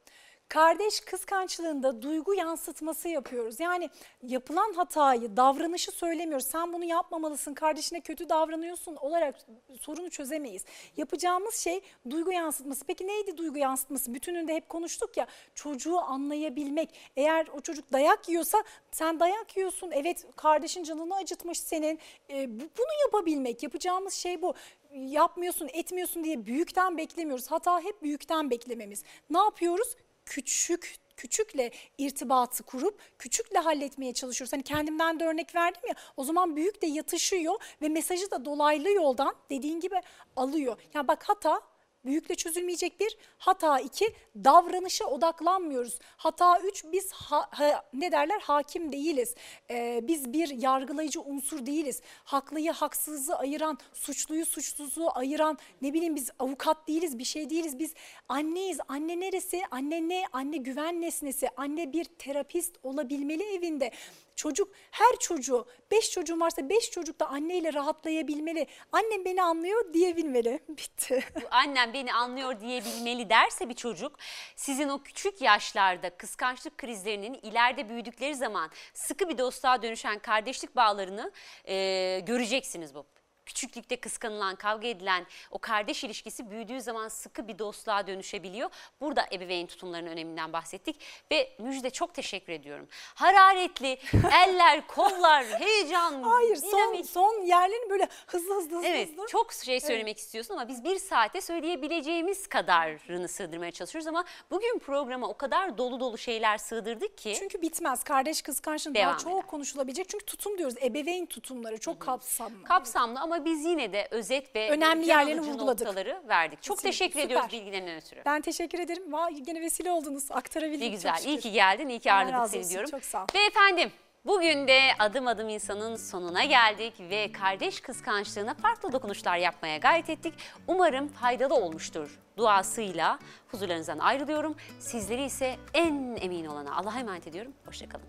Kardeş kıskançlığında duygu yansıtması yapıyoruz. Yani yapılan hatayı, davranışı söylemiyoruz. Sen bunu yapmamalısın, kardeşine kötü davranıyorsun olarak sorunu çözemeyiz. Yapacağımız şey duygu yansıtması. Peki neydi duygu yansıtması? Bütününde hep konuştuk ya çocuğu anlayabilmek. Eğer o çocuk dayak yiyorsa sen dayak yiyorsun. Evet kardeşin canını acıtmış senin. E, bu- bunu yapabilmek. Yapacağımız şey bu yapmıyorsun, etmiyorsun diye büyükten beklemiyoruz. Hata hep büyükten beklememiz. Ne yapıyoruz? Küçük küçükle irtibatı kurup küçükle halletmeye çalışıyoruz. Hani kendimden de örnek verdim ya o zaman büyük de yatışıyor ve mesajı da dolaylı yoldan dediğin gibi alıyor. Ya bak hata büyükle çözülmeyecek bir hata iki davranışa odaklanmıyoruz. Hata üç biz ha- ha- ne derler hakim değiliz. Ee, biz bir yargılayıcı unsur değiliz. Haklıyı haksızı ayıran, suçluyu suçsuzu ayıran ne bileyim biz avukat değiliz bir şey değiliz. Biz anneyiz. Anne neresi? Anne ne? Anne güven nesnesi. Anne bir terapist olabilmeli evinde. Çocuk her çocuğu beş çocuğun varsa beş çocuk da anneyle rahatlayabilmeli. Annem beni anlıyor diyebilmeli. Bitti. Annem beni anlıyor diyebilmeli derse bir çocuk sizin o küçük yaşlarda kıskançlık krizlerinin ileride büyüdükleri zaman sıkı bir dostluğa dönüşen kardeşlik bağlarını e, göreceksiniz bu. Küçüklükte kıskanılan, kavga edilen o kardeş ilişkisi büyüdüğü zaman sıkı bir dostluğa dönüşebiliyor. Burada ebeveyn tutumlarının öneminden bahsettik ve Müjde çok teşekkür ediyorum. Hararetli eller, kollar, heyecan, Hayır son, dinamik. son yerlerini böyle hızlı hızlı hızlı Evet hızlı. çok şey söylemek istiyorsun ama biz bir saate söyleyebileceğimiz kadarını sığdırmaya çalışıyoruz ama bugün programa o kadar dolu dolu şeyler sığdırdık ki Çünkü bitmez. Kardeş kıskançlığı Devam daha çok eder. konuşulabilecek. Çünkü tutum diyoruz. Ebeveyn tutumları çok kapsamlı. kapsamlı ama biz yine de özet ve Önemli yerlerini vurguladık. noktaları verdik. Çok Kesinlikle, teşekkür süper. ediyoruz bilgilerinden ötürü. ben teşekkür ederim. Vay gene vesile oldunuz. Aktarabildik. Ne çok güzel. iyi ki geldin. iyi ki ağırladık seni olsun, diyorum. çok sağ ol. Ve efendim bugün de adım adım insanın sonuna geldik ve kardeş kıskançlığına farklı dokunuşlar yapmaya gayret ettik. Umarım faydalı olmuştur duasıyla huzurlarınızdan ayrılıyorum. Sizleri ise en emin olana Allah'a emanet ediyorum. Hoşçakalın.